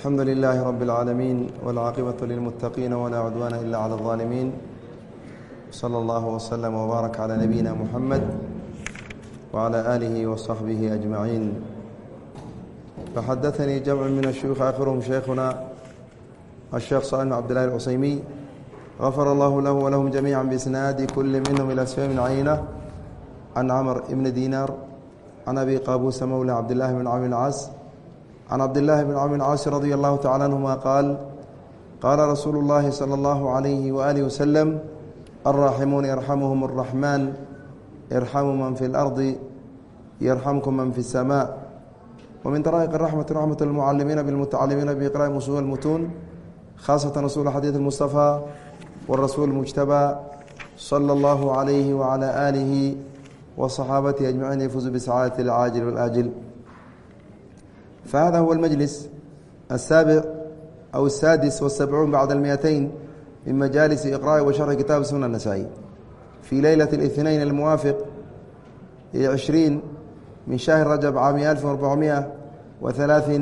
الحمد لله رب العالمين والعاقبة للمتقين ولا عدوان إلا على الظالمين صلى الله وسلم وبارك على نبينا محمد وعلى آله وصحبه أجمعين فحدثني جمع من الشيوخ آخرهم شhيkhنا الشيخ صالح بن عبد الله العsيمي غفر الله له ولهم جميعا بإسناد كل منهم إلى سفيم عyنة عن عمر بن دينار عن أبي قابوس مولى عبد الله بن cم العاs العاص عن عبد الله بن عمرو العاص رضي الله تعالى عنهما قال قال رسول الله صلى الله عليه وآله وسلم الراحمون يرحمهم الرحمن ارحموا من في الأرض يرحمكم من في السماء ومن طرائق الرحمة رحمة المعلمين بالمتعلمين بإقراء أصول المتون خاصة رسول حديث المصطفى والرسول المجتبى صلى الله عليه وعلى آله وصحابته أجمعين يفوز بسعادة العاجل والآجل فهذا هو المجلس السابع أو السادس والسبعون بعد المئتين من مجالس إقراء وشرح كتاب سنة النسائي في ليلة الاثنين الموافق عشرين من شهر رجب عام ألف وأربعمائة وثلاث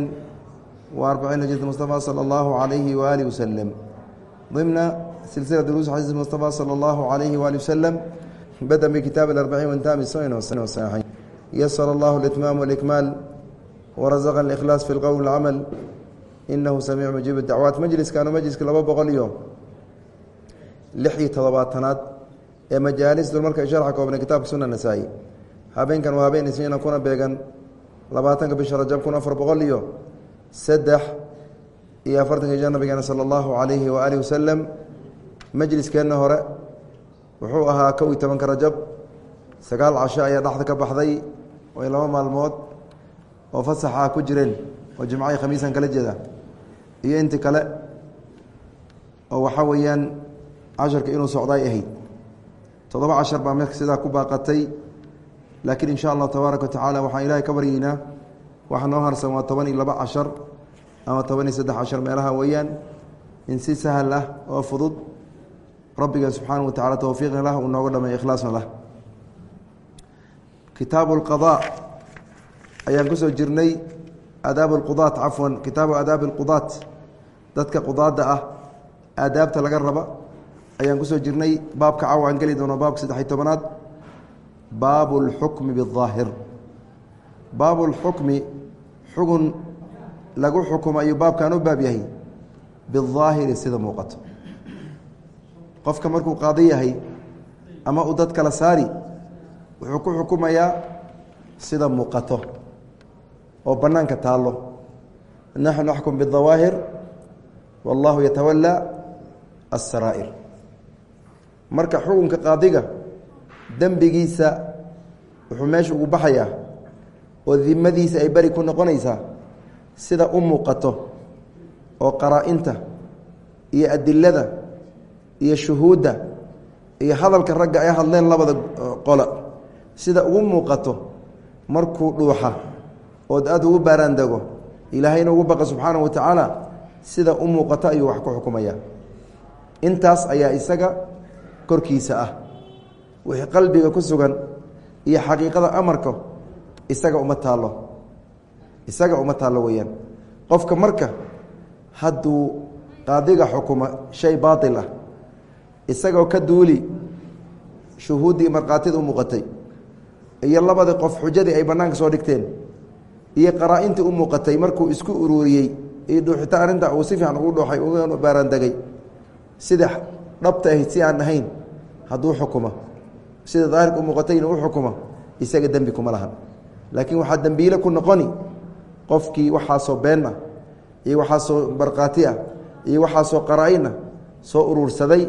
وأربعين هجرة المصطفى صلى الله عليه وآله وسلم ضمن سلسلة دروس حديث المصطفى صلى الله عليه وآله وسلم بدأ بكتاب الأربعين وانتهى بالسنن والسنة والصحيحين يسر الله الإتمام والإكمال ورزقنا الإخلاص في القول والعمل إنه سميع مجيب الدعوات مجلس كانوا مجلس لaba boqol iyo lix iyo todobaatanaad ee majaalis dulmarka sharxa koobnay kitaabka suna nasaa-i habeenkan waa habeen isniina kuna beegan labaatanka bisha rajab kun afar boqol iyo saddex iyo afartanka hijra nabigeena sala allahu calayhi waaalihi wasalam majliskeenna hore wuxuu ahaa kow iyo tobanka rajab sagaal casho ayaa dhexda ka baxday way laba maalmood oo fasaxa ku jireen oo jimcahi khamiisan kala jeeda. Iyo inti kale oo waxaa weeyaan casharka inuu socdaay ahayd. Toddoba cashar baa meelka sidaa ku baaqatay. Laakiin insha allah tabaaraka wa tacaala waxaan ilaahay ka baryaynaa waxa noo harsan waa toban iyo laba cashar ama toban iyo saddex cashar meelaha weeyaan. In si sahal ah oo fudud rabbiga subxaana wa tacala towfiiqna lah uu nooga dhamay ikhlaasna lah kitaabu lqadaa ayaan kusoo jirnay aadaab اlqudaat cafwan kitaabu aadaabi اlqudaat dadka qudaadda ah aadaabta laga raba ayaan kusoo jirnay baabka caw aan geli doono baabka saddex iy tobanaad baabu اlxukmi biالظaahir baabu اlxukmi xugun lagu xukumo ayuu baabkan u baab yahay biالظaahiri sida muuqato qofka markuu qaado yahay ama uu dad kala saari wuxuu ku xukumayaa sida muuqato oo banaanka taalo naxnu naxkum biاdawaahir wallahu yatawalaa asaraa'ir marka xukunka qaadiga dembigiisa wuxuu meesha ugu baxayaa oo dimadiisa ay beri ku noqonaysaa sida u muuqato oo qaraa-inta iyo adilada iyo shuhuudda iyo hadalka ragga ay hadleen labada qola sida ugu muuqato markuu dhuuxa ood aad ugu baaraandego ilaahayna ugu baqa subxaana wa tacaala sida u muuqato ayuu wax ku xukumaya. Intaas ayaa isaga korkiisa ah. Wixii qalbiga ku sugan iyo xaqiiqada amarka isaga uma taallo. Isaga uma taallo weeyaan. Qofka marka hadduu qaadiga xukuma shay baatil ah isagoo ka duuli shuhuuddii markhaatida u muuqatay iyo labadii qof xujadii ay bannaanka soo dhigteen iyo qaraa-intii u muuqatay markuu isku uruuriyey iyo dhuuxita arrinta uu si fiican ugu dhooxay uga baaraandegay sida dhabta ahayd si aan ahayn hadduu xukumo sida daahirka u muuqatay u xukumo isaga dembi kuma lahan. Laakiin waxaa dembiile ku noqoni qofkii waxaasoo been ah iyo waxaasoo barkaati ah iyo waxaasoo qaraa-in ah soo uruursaday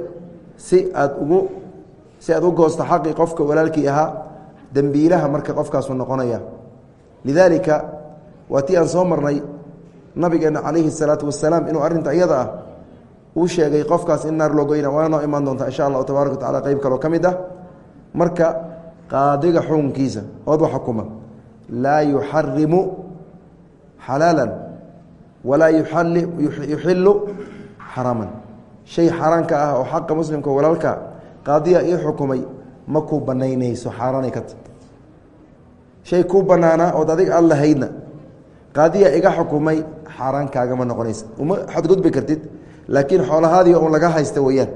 si aad ugu si aad u goosto xaqii qofka walaalkii ahaa dembiilaha marka qofkaasu noqonaya. Lidaalika waa tii aan soo marnay nabigeena calayhi salaatu wasalaam inuu arrinta iyada ah uu sheegay qofkaas in naar loo goyna. Waana noo imaan doontaa insha allahu tabaaraka wa tacala qeyb kaloo ka mid ah. Marka qaadiga xukunkiisa ood wa xukuma. Laa yuxarimu xalaalan walaa yuxilu xaraaman. Shay xaaraanka ah oo xaqa muslimka walaalka qaadiya ii xukumay ma kuu banaynayso xaaraanay ka ta shay kuu banaanaa ood adiga aan lahaydna qaadiya iga xukumay xaaraan kaagama noqonaysa. Uma xadgudbi kartid laakiin xoolahaadii un laga haysta weyaan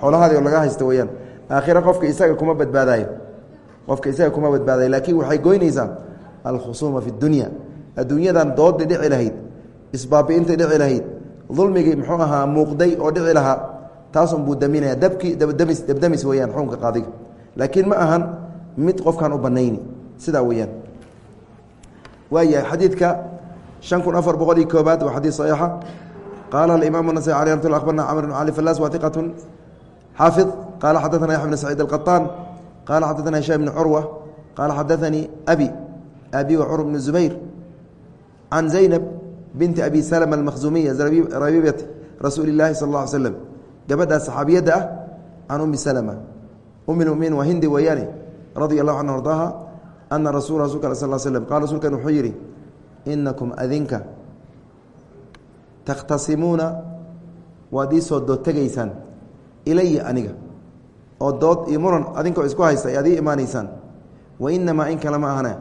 xoolahaadii oo laga haysta weyaan aakhira qofka isaga kuma badbaadayo qofka isaga kuma badbaadayo laakiin waxay goynaysaa alkhusuuma fi dunya. Adduunyadan doodii dhici lahayd isbaabi'inta dhici lahayd dulmigii muxuu ahaa muuqday oo dhici lahaa taasun buu daminaya. Dabkii dabdamis dabdamis weyaan xukunka qaadiga. Laakiin ma ahan mid qofkan u banayni. Sidaa weyaan waaya xadiidka شhan kun afar boqol iyo koobaad waa xadiid صaxiixa qaala اimaam النasي alي mt abarna cmr بn cali falas wa iqaة xaafiظ qaala xadaثna yaحya بn سacيid الqaطaan qaala xadaثna هisham بn curwa qaala xadaثanii abi abi wa cur bn زubayr can زaynab binti abi slm الmakhzumiya rabiibat rasuuli الlahi sal اله عlي slm gabadhaa saxaabiyadda ah can umi slma umi muminiin waa hindi weeyaane radia الlahu canha ardaaha ana rasul rasulka sal slm qala rasuulkan wuxuu yidhi inakum adinka takhtasimuuna waad ii soo dood tegaysaan ilaya aniga oo dood iyo muran adinkoo isku haysta ayaad ii imaanaysaan wainamaa in kale ma ahane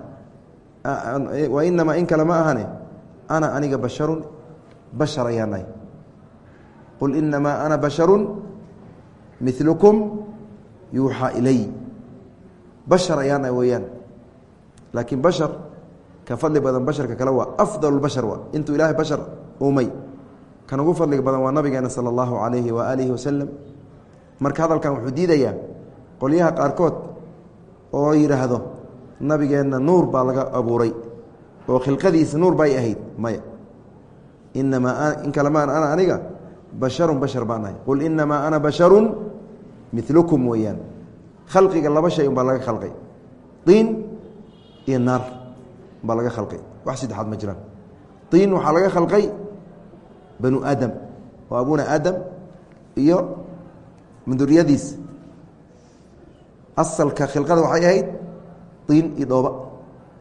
wainamaa in kale ma ahane ana aniga basharun bashar ayaan nahay qul inamaa ana basharun milukum yuuxaa ilay bashar ayaan weeyaan laakiin bashar ka fadli badan basharka kale waa afdal bashar waa intuu ilaahay bashar uumay. Kan ugu fadliga badan waa nabigeena sala allahu calayhi wa aalihi wasalam marka hadalkan wuxuu diidayaa qolyaha qaarkood oo yidhaahdo nabigeenna nuur baa laga abuuray oo khilqadiisa nuur bay ahayd maya. Inamaa in kalemaan ana aniga basharun bashar baan ahay. Qul inamaa ana basharun milukum weeyaan. Khalqiga laba shay un baa laga khalqay. Diin iyo naar baa laga khalqay. Wax saddexaad ma jiraan. Diin waxaa laga khalqay banu aadam oo abuna aadam iyo muduriyadiis asalka khilqada waxay ahayd diin iyo dhooba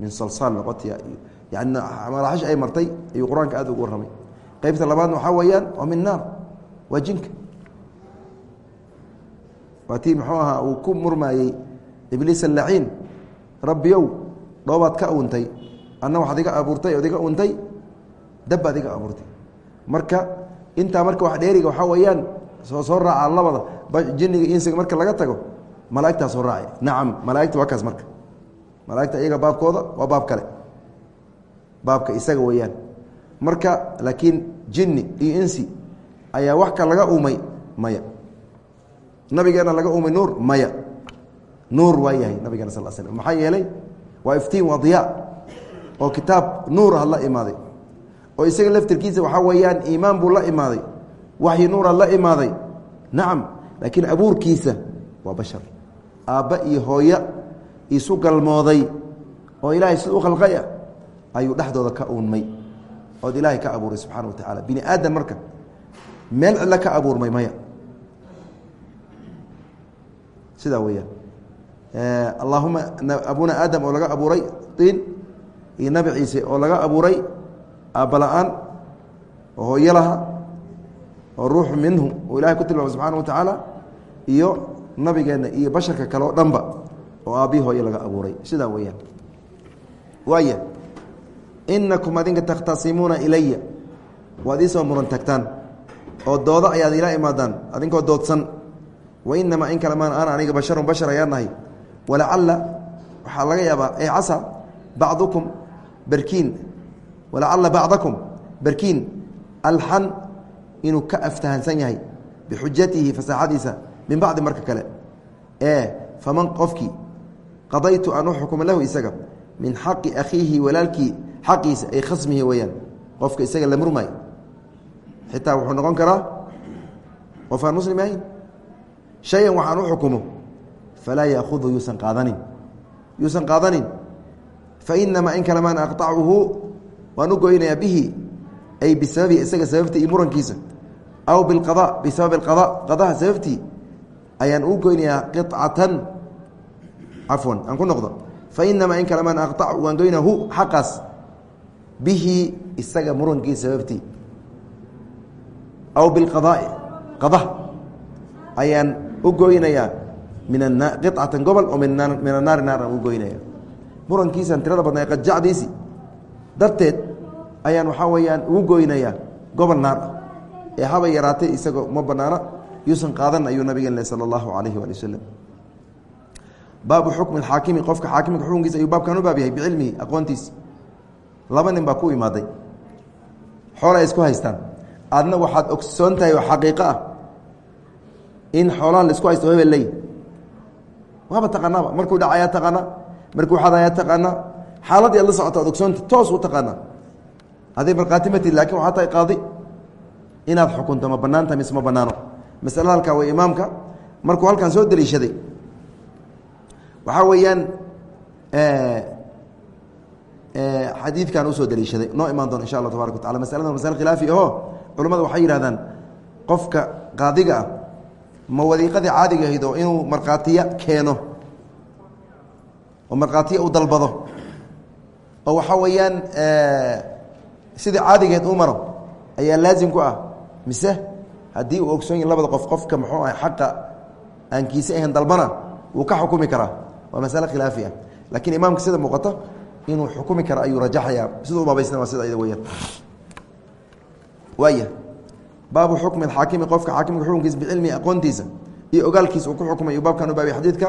min salsaal noqotiya iyo yani maraaxish ay martay ayuu qur'aanka aad ugu warramay. Qeybta labaadna waxaa weeyaan waa min naar waa jinka. Waa tii muxuu ahaa uu ku murmaayey ibliis alaciin rabbiyow dhoobaad ka untay anna waxaad iga abuurtay ood untay dabbaad iga abuurtay. Marka intaa marka wax dheeriga waxaa weeyaan soo soo raacaa labada jinniga insiga marka laga tago malaa'igtaa soo raacay. Nacam malaa'igta waa kaas marka. Malaa'igta iyaga baabkooda waa baab kale. Baabka isaga weeyaan. Marka laakiin jinni iyo insi ayaa wax ka laga uumay maya. Nabigeena laga uumay nuur maya. Nuur waa yahay nabigeena sal slm maxaa yeelay waa iftiin waa diyaa oo kitaab nuur ah la imaaday. Oo isaga laftirkiisa waxaa weeyaan iimaan buu la imaaday. Waxyi nuura la imaaday. Nacam laakiin abuurkiisa waa bashar. Aabba iyo hooyo isu galmooday. Oo ilaahay sida u khalqaya ayuu dhexdooda ka uunmay. Ood ilaahay ka abuuray subxana wa tacaala. Bini aadan marka meel cidlo ka abuurmay maya. Sidaa weeyaan allaahuma abuna aadam oo laga abuuray diin iyo nabi ciise oo laga abuuray aabala-aan oo hooyo laha oo ruux minhu uu ilahay ku tilmaamay subxaana wa tacaala iyo nabigeenna iyo basharka kale oo dhanba oo aabbihi hooyo laga abuuray. Sidaa weeyaan. Waaya inakum adinka takhtasimuuna ilaya waad iisoo muran tagtaan oo doodo ayaad ila imaadaan adinkoo doodsan. Wainamaa in kale maan ana aniga basharun bashar ayaan nahay walacalla waxaa laga yaabaa e casa bacdukum berkiin walacalla bacdakum berkiin alxan inuu ka aftahansan yahay bixujatihi fasaaxadiisa min bacdi marka kale. Ee faman qofkii qadaytu aan u xukumo lahu isaga min xaqi akhiihi walaalkii xaqiisa ay khasmihi weeyaan qofka isaga la murmaayo xitaa wuxuu noqon karaa qof aan muslim ahayn? Shayan waxaan u xukumo falaa yahudu yuusan qaadanin yuusan qaadanin fainamaa in kalamaan aqacuhu waan u goynayaa bihi ay bisababi isaga sababtii iyo murankiisa aw biqada bisabab اqada qadaha sababtii ayaan u goynayaa qicatan cafwan aan ku noqdo fainamaa in kalamaan aqac waan goynaa hu xaqaas bihi isaga murankiisa sababtii aw biاlqadaai qada ayaan u goynayaa min qicatan gobol oo min naar u goynaya murankiisan tirada badnaa qajacdiisi darteed ayaan waxaa weeyaan ugu goynayaa gobol naar ah ee haba yaraatay isagoo ma banaano yuusan qaadan ayuu nabigen le sala allahu calayhi waali wasalam baabu xukmi xaakimi qofka xaakimka xukunkiisa ayuu baabkan u baab yahay bicilmihi aqoontiisi laba nin baa ku imaaday. Xoolay isku haystaan. Adna waxaad ogsoon tahay oo xaqiiqo ah in xoolaha la isku haysto hebel ley waaba taqaanaaba markuu dhac ayaa taqaana markuu xad ayaa taqaana xaaladii la socota ad ogsoonta toos u taqaana aday markhaati matid laakiin waxaa tahay qaadi. Inaad xukunto ma bannaan tahay mise ma banaano masale halkaa way imaamka markuu halkan soo deliishaday waxaa weeyaan xadiidkan u soo deliishaday. Noo imaan doona insha allah tabarak wa tacala masaladan masale khilaafi aho culamada waxay yidhahdaan qofka qaadiga ah ma wadiiqadii caadiga ahayd oo inuu markhaatiya keeno? Oo markhaatiya u dalbado? Oo waxaa weeyaan sidii caadigeed u maro ayaa laazim ku ah. Mise haddii uu ogsoon yahi labada qof qofka muxuu ah xaqa aan kiise ahayn dalbana wuu ka xukumi karaa. Waa masale khilaafi ah. Laakiin imaamka sida muuqata inuu xukumi karo ayuu rajaxayaa. Siduu baabaysna waa sida ayada weyaan waaya baabu xukmi axaakimi qofka xaakimka xukunkiisa bicilmihi aqoontiisa iyo ogaalkiisa uu ku xukumay uu baabkan u xadiidka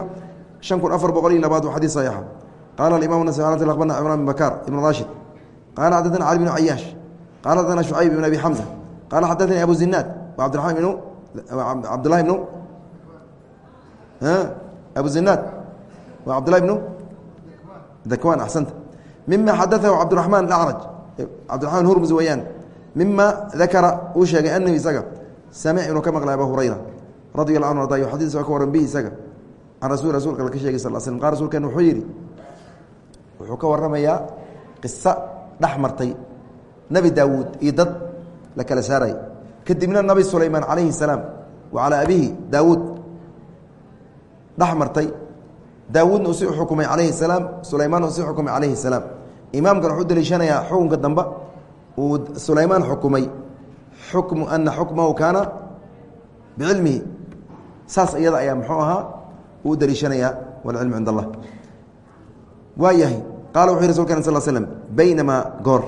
shan kun afar boqol iyo labaad waa xadiid saxiixa qaala alimam nas akhbarna cimraan bin bakaar ibn rashid. Qaala xaddatana cali bn cayaash qaala xaddatana shucayb ibn abi xamza qaala xaddatanii abu zinaad wa cabdiramaan ibnu cabdullahi ibnu abu zinaad wa cabdullahi ibnu dakwan axsanta mima xadaahu cabdiraxmaan acraj cabdiraxmaan hurmus weyaan mima dakara uu sheegay anahu isaga samic inuu ka maqlay aba hurayra radi allah anu arday xadiis waa ka waran bihi isaga can rasul rasulka la ka sheegay sal slm qal rasulkeen wuxuu yidhi wuxuu ka waramayaa qiso dhex martay nebi daawuud iyo dad la kala saaray kadibna nabi sulaymaan calayhi salaam wa calaa abihi daawuud dhex martay daawuudna uu si xukumay calayhi salaam sulaymaan uu xukumay calayhi salaam imaamkan wuxuu daliishanayaa xukunka dambe uu sulaymaan xukumay. Xukmu ana xukmahu kaana bicilmihi saas iyada ayaa muxuu ahaa uu daliishanayaa walcilmu cind allah waa yahay qaala wuxu yih rasulkan sal slm baynamaa goor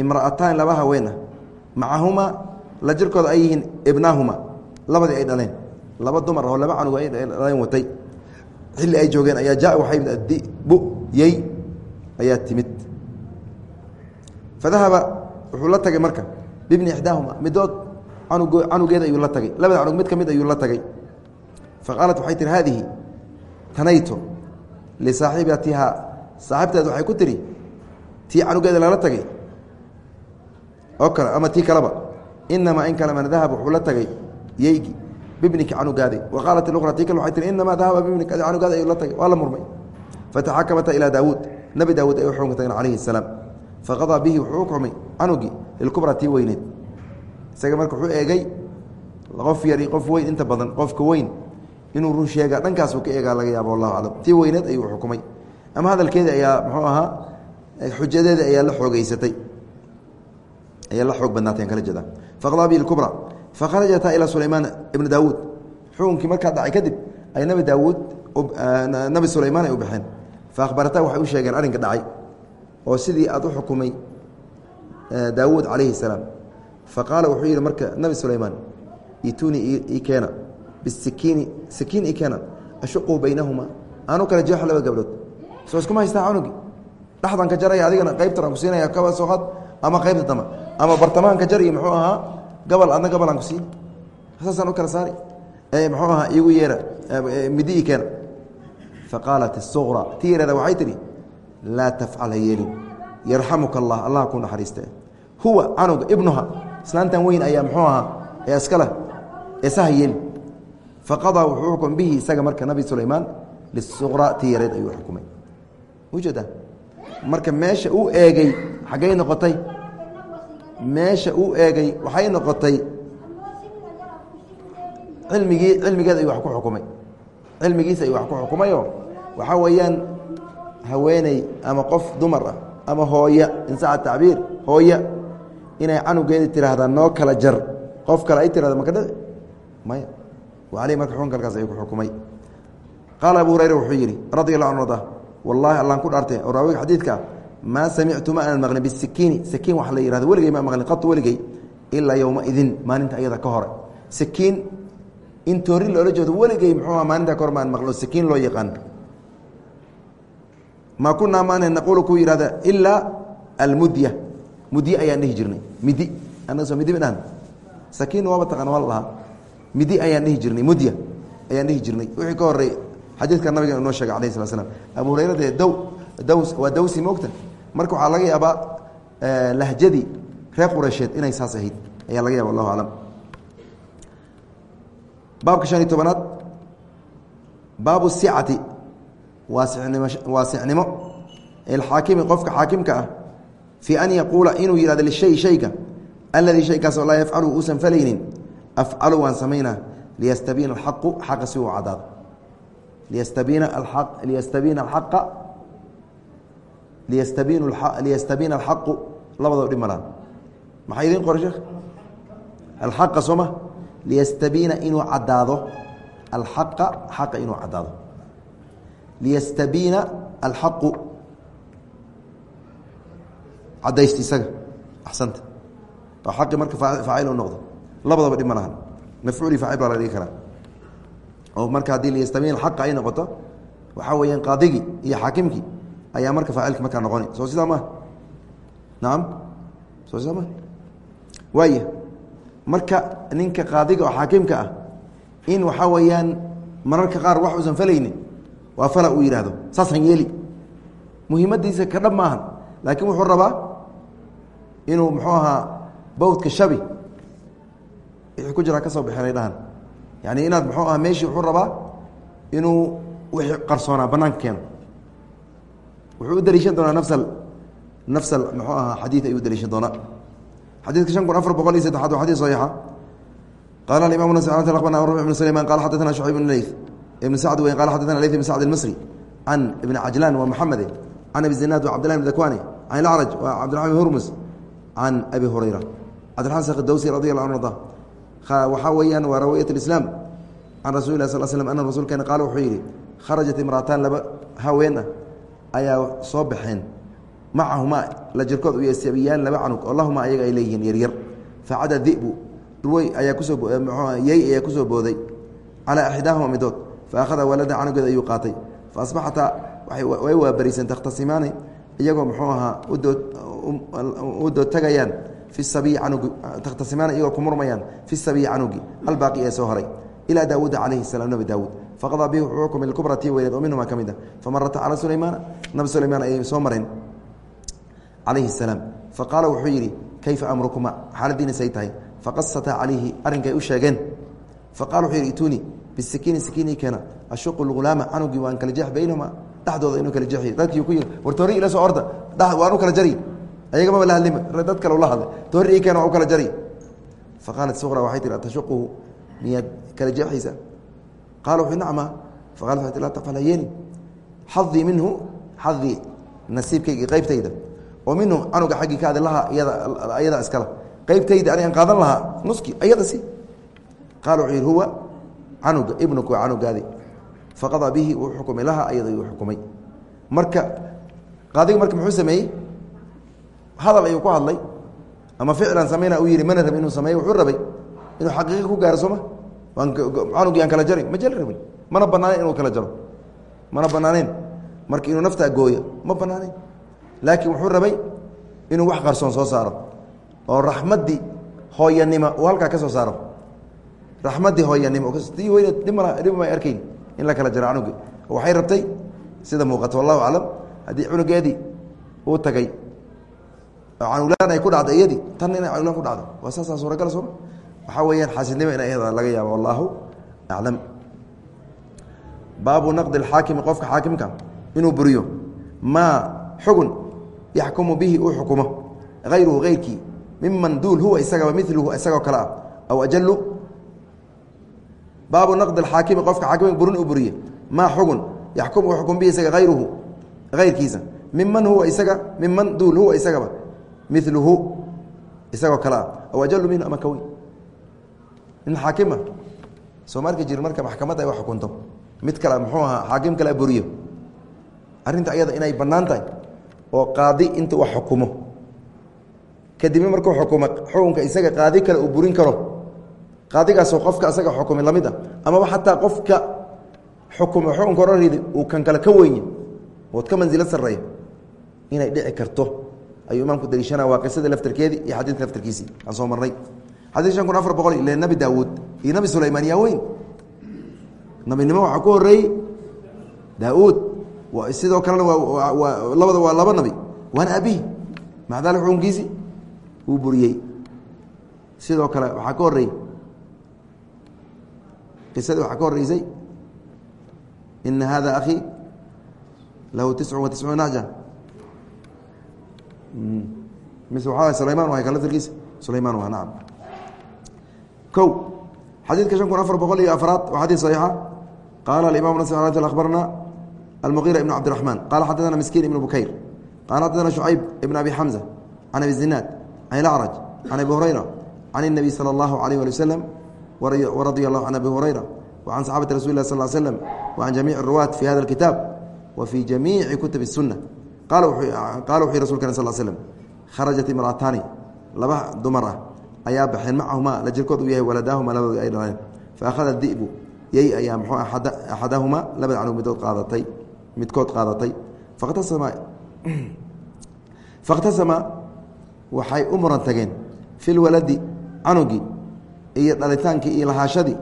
imra'ataan laba haweena macahumaa la jirkooda ay yihiin ibnaahuma labadii ay dhaleen laba dumar oo laba canug dhaleen watay. Xilli ay joogeen ayaa jaa waxay dibu yey ayaa timid fadahaba wuxuu la tagay marka bibni ixdaahuma midood canug canugeeda ayuu la tagay labada canug mid ka mid ayuu la tagay. Faqaalat waxay tihi haadihi tanayto lisaaxibatihaa saaxibteed waxay ku tihi tii canugeeda lala tagay? Oo kale ama tii kaleba. Inamaa in kale man dahab wuxuu la tagay yeygi bibnika canugaade. Wa qaalat tii kale waxay tihi inamaa dahaba bibnika canugaade ayuu la tagay. Waa la murmay. Fataxakamata ilaa daawuud. Nebi daawuud ay u xukunka calayhi salaam faqadaa bihi wuxuu u xukumay canugii lilkubra tii weyneed. Isaga marka wuxuu eegay qof yari qof weyn inta badan qofka weyn inuu run sheega dhankaasuu ka eegaa laga yaabo wallahu aclam. Tii weyneed ayuu xukumay. Ama hadalkeedii ayaa muxuu ahaa xujadeedii ayaa la xoogeysatay ayaa la xoog badnaatay aan kala jeeda. Faqadaa bihi lkubra fakharajata ilaa sulaymaan ibna daawuud. Xukunkii markaa dhacay kadib ay nabi daawuud nabi sulaymaan ay u baxeen. Fa akhbarata waxay u sheegeen arrinka dhacay oo sidii aad u xukumay daawuud calayhi salaam. Fa qaala wuxuu yidhi marka nabi sulaymaan ituni i keena bisikiini sikiin i keena ashuqu baynahuma aanu kala jeexo laba gabdhood soo iskuma haystaa canugi dhexdan ka jaraya adigana qaybtan aan ku siinaya kaba soo qad ama qaybta dama ama bartamahan ka jariyo muxuu ahaa gabal adna gabal aan ku siin. Saasaan u kala saari. Muxuu ahaa iigu yeera midi i keena. Fa qaalat isuqra tii yareeda waxay tidhi laa tafcal ha yeelin yarxamuka allah allah ku naxariiste huwa canuga ibnuha islaantan weyn ayaa muxuu ahaa ee iskale eesaha yeelin faqadaa wuxuu xukum bihi isaga marka nabi sulaymaan lisuqra tii yareed ayuu xukumay ujeeda marka meesha uu eegey xaggay noqotay meesha uu eegay waxay noqotay cilmigii cilmigeed ayuu wax ku xukumay cilmigiisa ayuu wax ku xukumayoo waxaa weeyaan haweeney ama qof dumar ah ama hooya insaca tacbiir hooya inay canugeedi tiraahdaa noo kala jar. Qof kale ay tirahda maka dhici maya aley marka xukunka halkaas ayuu ku xukumay. Qaala abu hurayra wuxuu yidhi radi allahu anu arda wallaahi allaan ku dhaartay oo raawiga xadiidka maa samictu ma aanan maqlin bisikiini sakiin wax la yihahdo weligey ma maqlin qatu weligey ilaa yowmaidin maalinta ayada ka hore. Sakiin in toori loola jeedo weligey muxuu maalinta ka hor maan maqlo sakiin loo yaqaan ma kunaa maana naquulu ku yihahda ilaa almudya. Mudye ayaan dhehi jirnay. Midi. Anagso midi midhan sakiin waaba taqana waa la midi ayaan dhehi jirnay. Mudya ayaan dhehi jirnay. Wixii ka horey xadiidka nabiga inoo sheegay alayh salat slam abu hurayra dee daw daws waa dawsi moogta marka waxaa laga yaabaa eh, lahjadii reer qureysheed inay saas ahayd. Ayaa laga yaaba allahu aclam baabka han iyo tobanaad. Baabu sicati waasicnimo اlxaakimi qofka xaakimka ah fii an yaquula inuu yihahdo lishay shayga aladii shaygaasoo laa yafcalu uusan falaynin afcalu waan samaynaa liyastabiina اxaqu xaqa si uu cadaado. Liyastabiina aqa liyastabiin liyastabiina alxaqu labadoo dhib malaan maxaa idiin qora sheekh alxaqa sooma liyastabiina inuu cadaado alxaqa xaqa inuu cadaado liyastabiina alxaqu. Cadayst isaga axsanta. Oo xaqi marka faacil u labadaba dhib ma lahan. Mafcuuli faacil baa la dhigi karaa. Oo marka haddii liyastabiina alxaqa ay noqoto waxaa weeyaan qaadigii iyo marka noqoni. Soo sidaa maa nacam soo sidaa ma waaya marka ninka qaadiga oo xaakimka ah in waxaa weeyaan mararka qaar wax uusan falaynin waa fala uu yihahdo saasaan yeeli. Muhiimadiisa ka dhab maahan laakiin wuxuu rabaa inuu muxuu ahaa bawdka shabi wixii ku jiraa ka soo bixinay dhahan yacni inaad muxuu aha meeshii wuxuu rabaa inuu wixii qarsoonaa bannaanka keeno. Wuxuu u daliishan doonaa nafsal nafsal muxuu ahaa xadiid ayuu daliishan doonaa. Xadiidka shan kun afar boqol iyo saddexaad waa xadiid saxiixa. Qaala alimamu nas bna slayman qala xadaثna shucayb bn leyth بن sacd weyn qala xadثna leyث بن sacd الmصrي can iبn cajlan wa mحamedi can abi zinaad wa cbdالlah بن dakwani can اlأcrج wa cbdiرحman بn hurmus can abi hurayra cbdiرحman skdowsi radي الله anu arضa waxaa weeyaan waa rawayaة الإسlاam can rasuli lah sl slm ana rasuulkeena qaala wuxuu yidhi kharajat imraataan laba haween ah ayaa soo baxeen macahumaa la jirkood u yasabiyaan laba canug oo lahumaa ayaga ay leeyihiin yaryar facada dibu dhurwey ayaa kusoo yey ayaa kusoo booday calaa axdaahuma midood fa akhada walada canugeed ayuu qaatay fa asbaxataa way waabariiseen takhtasimaani iyagoo muxuu ahaa u dood tagayaan fi sabiyi canugi takhtasimaani iyagoo ku murmayaan fi sabiyi canugi albaaqi ee soo horay ilaa daawuuda calayhi salaam nabi daawuud faqadaa bihi xukumay lkubra tii weyneed oo minhuma ka mid a famarata calaa sulaymaana nabi sulaymaan ayay soo mareen calayhi salaam faqaala wuxuu yidhi kayfa amrukuma xaaladiina say tahay faqasataa calayhi arrinkay u sheegeen faqala wuxuu yidhi ituunii bisikiini sikiinii keena ashuqu lghulaama canugii waan kala jeex baynahuma dhexdooda inuu kala jeexiy dadkii ku yidhi war toori ila soo orda waan u kala jari ayagamaba la hadlima dad kale ula hadlay toori ii keena waan u kala jari faqaalat suqra waxay tihi atashuquhu miyaad kala jeexaysa qaala wuxuu nacma faqalat waxay tii laa tafcal ha yeelin xadii minhu xadii nasiibkayga qaybtayda oo minhu canuga xaggii ka adi lahaa iyada iskale qaybtayda ani aan qaadan lahaa nuski ayada si qaala wuxuu yidhi huwa canuga ibnuku waa canugaadi. Faqadaa bihi wuu xukumay laha ayada yuu xukumay. Marka qaadiga marka muxuu sameeyey? Hadal ayuu ku hadlay. Ama ficlan samayna uu yihi mana rabin inuu sameeyo wuxuu rabay. Inuu xaqiiqa ku gaaro sooma canugii aan kala jarin. Ma jari rabin. Mana banaanayn inuu kala jaro. Mana banaaneen marka inuu naftaa gooyo ma banaanayn laakiin wuxuu rabay inuu wax qarsoon soo saaro. Oo raxmaddii hooyanimo uu halkaa ka soo saaro raxmaddii hooyanimo tii weyne dhima dhibma ay arkayn in la kala jaro canugi waxay rabtay sida muuqato wallahu aclam haddii cunugeedii uu tagay canulaan ay ku dhacdo iyadii tan inay canulaan ku dhacdo waa saasaa suuragal sooma waxaa weeyaan xaasidnimo in ayada laga yaabo wallahu aclam baabu naqdi اxaakimi qofka xaakimka inuu buriyo maa xugun yaxkumu bihi uu xukumo. Ayruhu eyrkii miman duul huwa isagaba miluhu isagoo kale ah aw ajalu baabu naqdi اxaakimi qofka xaakimka burin uu buriye maa xugun yaxkum uu xukum bihi isaga ayruhu eyrkiisa miman huwa isaga miman duul huwa isagaba miluhu isagoo kale aw ajalu minhu ama ka weyn nin xaakima soo marki jir marka maxkamad ay wax mid kale muxuu ahaa xaakim kale buriyo arrinta ayada inay bannaan tahay oo qaadi inta wax xukumo kadibna markuu xukumo xukunka isaga qaadi kale uu burin karo qaadigaasoo qofka asaga xukumay la mid ah amaba xataa qofka xukumo xukunka hore ridi uu kan kale ka wenye ood ka manzilo sareeya inay dhici karto. Ayuu imaamku daliishana waa qisada laftarkeedii iyo xadiidka laftarkiisii. Aan soo marnay. Xadid shan kun afar boqol ile nabi daawuud iyo nabi sulaymaan yaa weyn. Nabinimo waxaa ku horeeyey daauud sidoo kalena labada waa laba nabi. Waana abihi maca daali xukunkiisi? Uu buriyey. Sidoo kale waxaa ka horeeyey qisadii waxaa ka horeysay ina hada akii lahu tiscu wa tiscuuna naja mise waxaa sulayman wahay kalaftarkiisa sulayman waa nacam ko xadiidka shan kun afar boqol iyo afraad waa xadiid saxiixa qaala aimam nas abarna almuqira ibn cabdiraxmaan qala xadadana miskiin ibn bukayr qala xadadana shucayb ibn abi xamza can abi zinaad can ilacraj can abi hurayra can الnabiy salى اllahu alayh ali waslm wradia اllahu can abi hurayra وcan saxaabati rasul lah sal slm وcan jamiic الruwaat fi hada اkitaab wa fi jamiici kutub الsunة qaala wuxuu rasulkan sal slm kharajat imraataani laba dumar ah ayaa baxeen macahumaa la jirkood uu yahay waladaahuma labadooda ay dhaleen faakhada di'bu yey ayaa mxuu axadahumaa labada canug midood qaadatay midkood qaadatay fakhtasama fakhtasama waxay u muran tageen fi lwaladi canugii iyo dhalitaankii iyo lahaashadii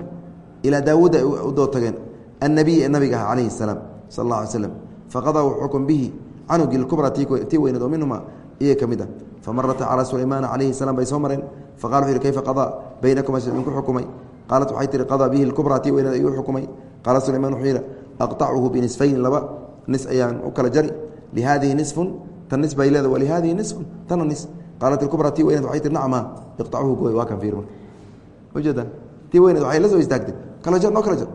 ilaa daawuuda ay u dood tageen annabiy ee nabiga ah calayhi salaam sal alla alay slam faqadaa xukun bihi canugii lkubra tii weyneed oo minhuma iyaga ka mid ah. Famarata calaa sulaymaana calayhi salaam bay soo mareen. Faqala wuxu yhi kayfa qadaa baynakuma si idinku xukumay? Qaalat waxay tihi qadaa bihi lkubra tii weyneed ayuu xukumay. Qaala sulaymaan wuxuu yidhi aqطachu binisfayn laba nis ayaan u kala jari. Lihadihi nisfun tan nis bay leeda walihadihi nisfun tana nis. Qaalat ilkubra tii weyneed waxay tihi nacma iqطachu gooy waa kan fiir marka ujeedaan tii weyneed waxay la soo istaagtay. Kala jar noo kala jar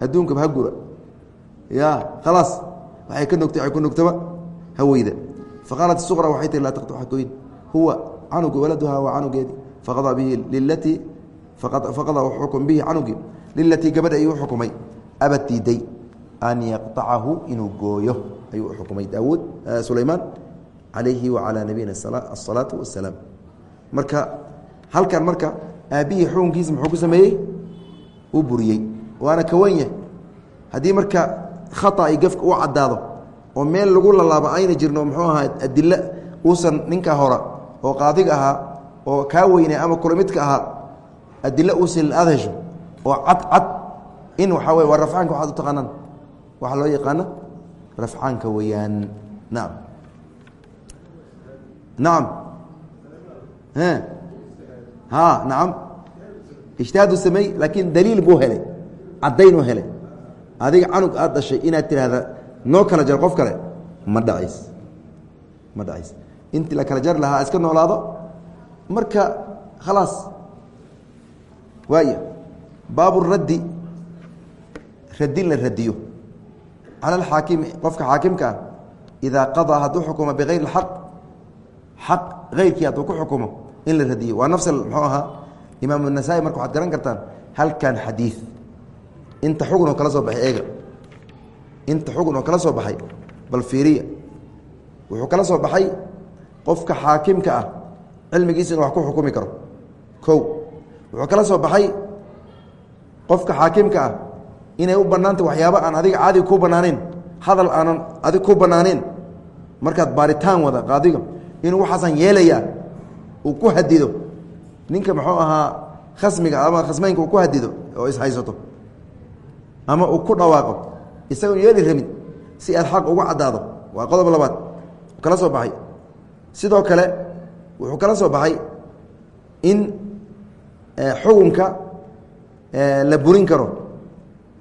adduunkaba ha gura ya khalaas waxay ka nogtay ay ku nogtaba haweyda faqaalat suqra waxay tihi laa taqطc hagoyn huwa canugu waladuha waa canugeedii faqadaa bihi lilatii faqadaa xukm bihi canugii lilatii gabadha ayuu xukumay. Abad an yaqطacahu inuu gooyo. Ayuu xukumay. Daawuud sulaymaan calayhi wacalaa nabiyina asalaatu wasalaam marka halkan marka aabbihii xukunkiisa muxuu ku sameeyey? Uu buriyey. Waana ka wen yahay. Haddii marka khata iyo gefka uu caddaado oo meel lagu lalaabo ayna jirno muxuu ahaa adilo uusan ninka hora oo qaadiga ahaa oo kaa weynay ama kula midka ahaa adilo uusan aad hesho oo cad cad in waxaa wey waa rafcaanka waxaad u taqaanaan. Waxaa loo yaqaana rafcaanka weeyaan. Nacam nacam ha nacam ijtihaadu samey laakiin daliil buu helay. Caddaynuu helay. Adiga canug aad dhashay inaad tidhaahda noo kala jar qof kale. Ma dhacays. Ma dhacays. Intii la kala jari lahaa iska noolaado? Marka khalaas. Waaya baabu raddi. Radin la radiyo cala alxaakimi qofka xaakimka ah idaa qadaa hadduu xukumo bikayri اlxaq xaq keyrkii hadduu ku xukumo in la radiyo. Waa nafs muxuu ahaa? Imaam الnasaa-i marka waxaad garan kartaan halkan xadiid inta xugun oo kala soo baxay eega. Inta xugun oo kala soo baxay bal fiiriya. Wuxuu kala soo baxay qofka xaakimka ah cilmigiisa inu wax ku xukumi karo. Kow wuxuu kala soo baxay qofka xaakimka ah inay u bannaanta waxyaaba aan adiga caadiga ku bannaanayn hadal aanan adig ku bannaanayn markaad baaritaan wada qaadiga inuu waxaasaan yeelayaa uu ku hadido. Ninka muxuu ahaa khasmiga ama khasmeynka uu ku hadido oo ishaysato ama uu ku dhawaaqo. Isagoon yeeli rabin si aad xaq uga caddaado waa qodob labaad. Kala soo baxay. Sidoo kale wuxuu kala soo baxay in xukunka la burin karo.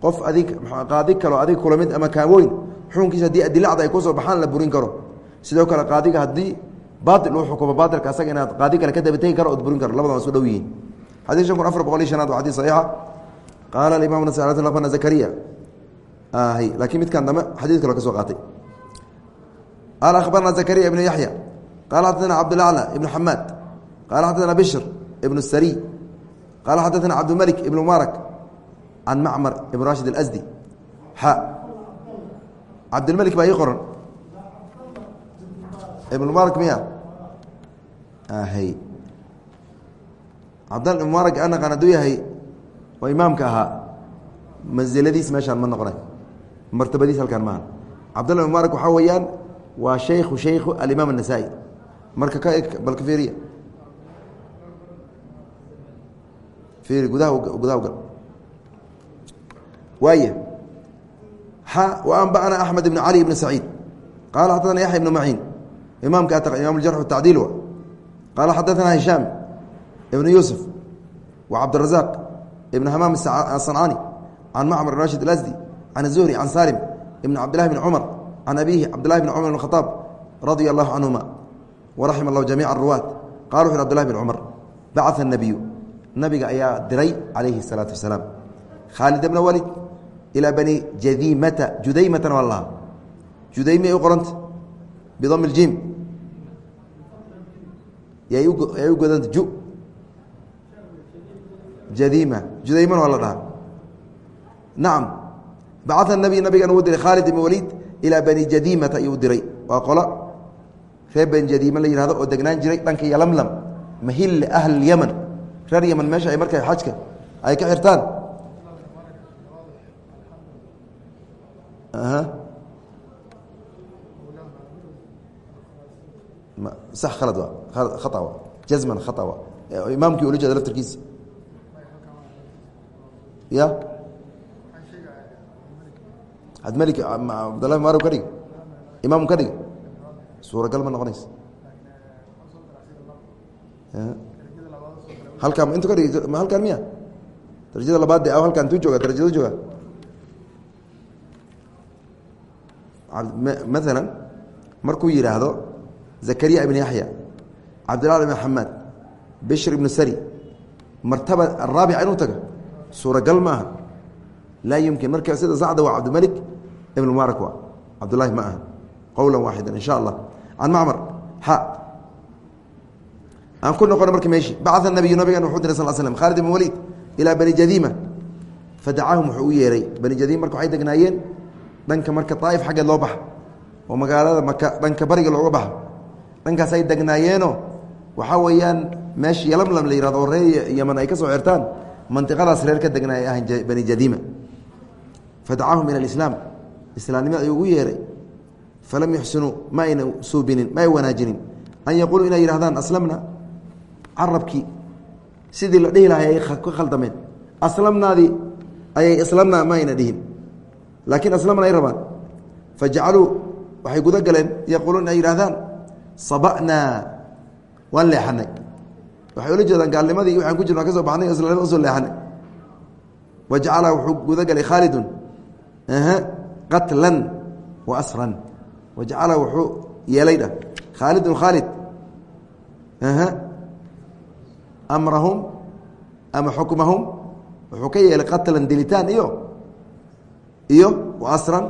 Qof adig qaadi kalo adig kula mid ama kaawoyn xukunkiisa haddii adilacda ay ku soo baxaan la burin karo. Sidoo kale qaadiga haddii baail uu xukumo baailka asaga inaad qaadi kale ka dabategi karo ood burin karo labadan waa isku dhow yihiin xadii shan kun afar boqol iyo shanaad waa xadii saxiixa. Qaala alimam bna zakariya. Laakiin midkan dambe xadiid kalo ka soo qaatay. Qaala akhbarna zakariya ibnu yaxya qaala xadana cabdilacla ibnu xamaad qaala xadana bishr ibnu sariy qaala xadana cabdilmalik ibn mubaarak can macmar ibn rashid alasdi xa cabdilmalik baa ii qoran. Ibnmubaarak miya ahay. Cabdalla mubaarak ana qan hadduu yahay oo imaamka ahaa mansiladiis meeshaan ma noqonay martabadiis halkaan maaha cabdalla mubaarak waxaa weeyaan waa shaykhu shaykhu alimaam annasaa-i. Marka ka eg bal ka fiiriya. Fiiri gudaha gudaha ugal waaya xa wa anba'ana axmed ibnu cali ibnu saciid. Qaala xadana yaxya ibnu maciin. Imaamka imaam aljarx watacdiil wa w qala xadثna هiشhاm بن يوسف وcبدالرزاq بن hmام الصنعاني عن mcmر راشد الأزدي عن الزهري عن sالم بن cبدالله بن cمر عن أbيه cبدالله بن cمر بن الخطاب رضي الله عنهma ورحم الله جميع الرواة qala وu cبدالله بن cمر bacث النبي nabiga ayaa diray عalayhi الصلاaةu وaسلاaم khالد بن wلد ilى bani jadimata judaymatana waa lahaa judaymi ay u qoranta bidam اljim yay u godanta ju. Jadima judaymana waa la dhahaa. Nacam bacaa nabi nabigan uu diray khaalid ibn waliid ilaa bani jadimata ayuu diray. Waa qolo. Reer bani jadima la yihahdo oo degnaan jiray dhanka ylamlam mahille ahl yaman. Reer yaman meesha ay markay xajka ay ka xirtaan. Sax khalad wa khata wa jazman khata wa imaamkii ula jeeda laftarkiisa ya? Abdmalik abdallah mar ka dhig imaam ka dhig suuragal ma noqonaysa. Halkaan intu ka dhig halkaan miya? Darajada labaad de halkaan intuu jooga darajadu jooga maala markuu yidhaahdo zakariya ibn yaxya cabdillah ibn xamaad bishr ibnu sari martaba araabica inuu tago suuragal maaha laa yumkin marka sida sacda waa cabdimalik ibn mubaarak wa cabdullahi ma aha. Qowla waaxida in allah. Can macmar xa aan ku noqono marka meeshi. Bacaa nabiyu nabigan wuxuu diray sal slm khaalid ibn waliid ilaa bani jadiima fadacaahum wuxuu u yeeray. Bani jadiima marka waxay degnaayeen dhanka marka daaif xaggeed loo baxa. Oo magaalada maka dhanka bariga looga baxa. Dhankaas ay degnaayeeno waxaa weeyaan meesha yalamlam la yihahdo oo reer yaman ay ka soo xirtaan mantiqadaas reer ka degnaay ahan bani jadiima fadacaahum ila alislaam. Islaamnimada ayuu ugu yeeray. Falam yuxsinuu ma ayna suubinin ma ay wanaajinin. An yaquuluu inay yihahdaan aslamna. Carabkii sidii la dhihi lahay ay ka khaldameen. Aslamnaadii ayay islamna ma ayna dhihin. Laakiin aslamna ay rabaan. Fajacaluu waxay guda galeen yaquuluun inay yidhahdaan saba'naa waan leexanay. Waxay ula jeedaan gaalnimadii waxaan ku jirna ka soo baxnay o islamnima u soo leexanay. Wa jacala wuxuu guda galay khaalidun. Qatlan wa asran. Wa jacala wuxuu yeelay dhah khaalidun khaalid. Amrahum ama xukmahum? Wuxuu ka yeelay qatlan dilitaan iyo iyo asran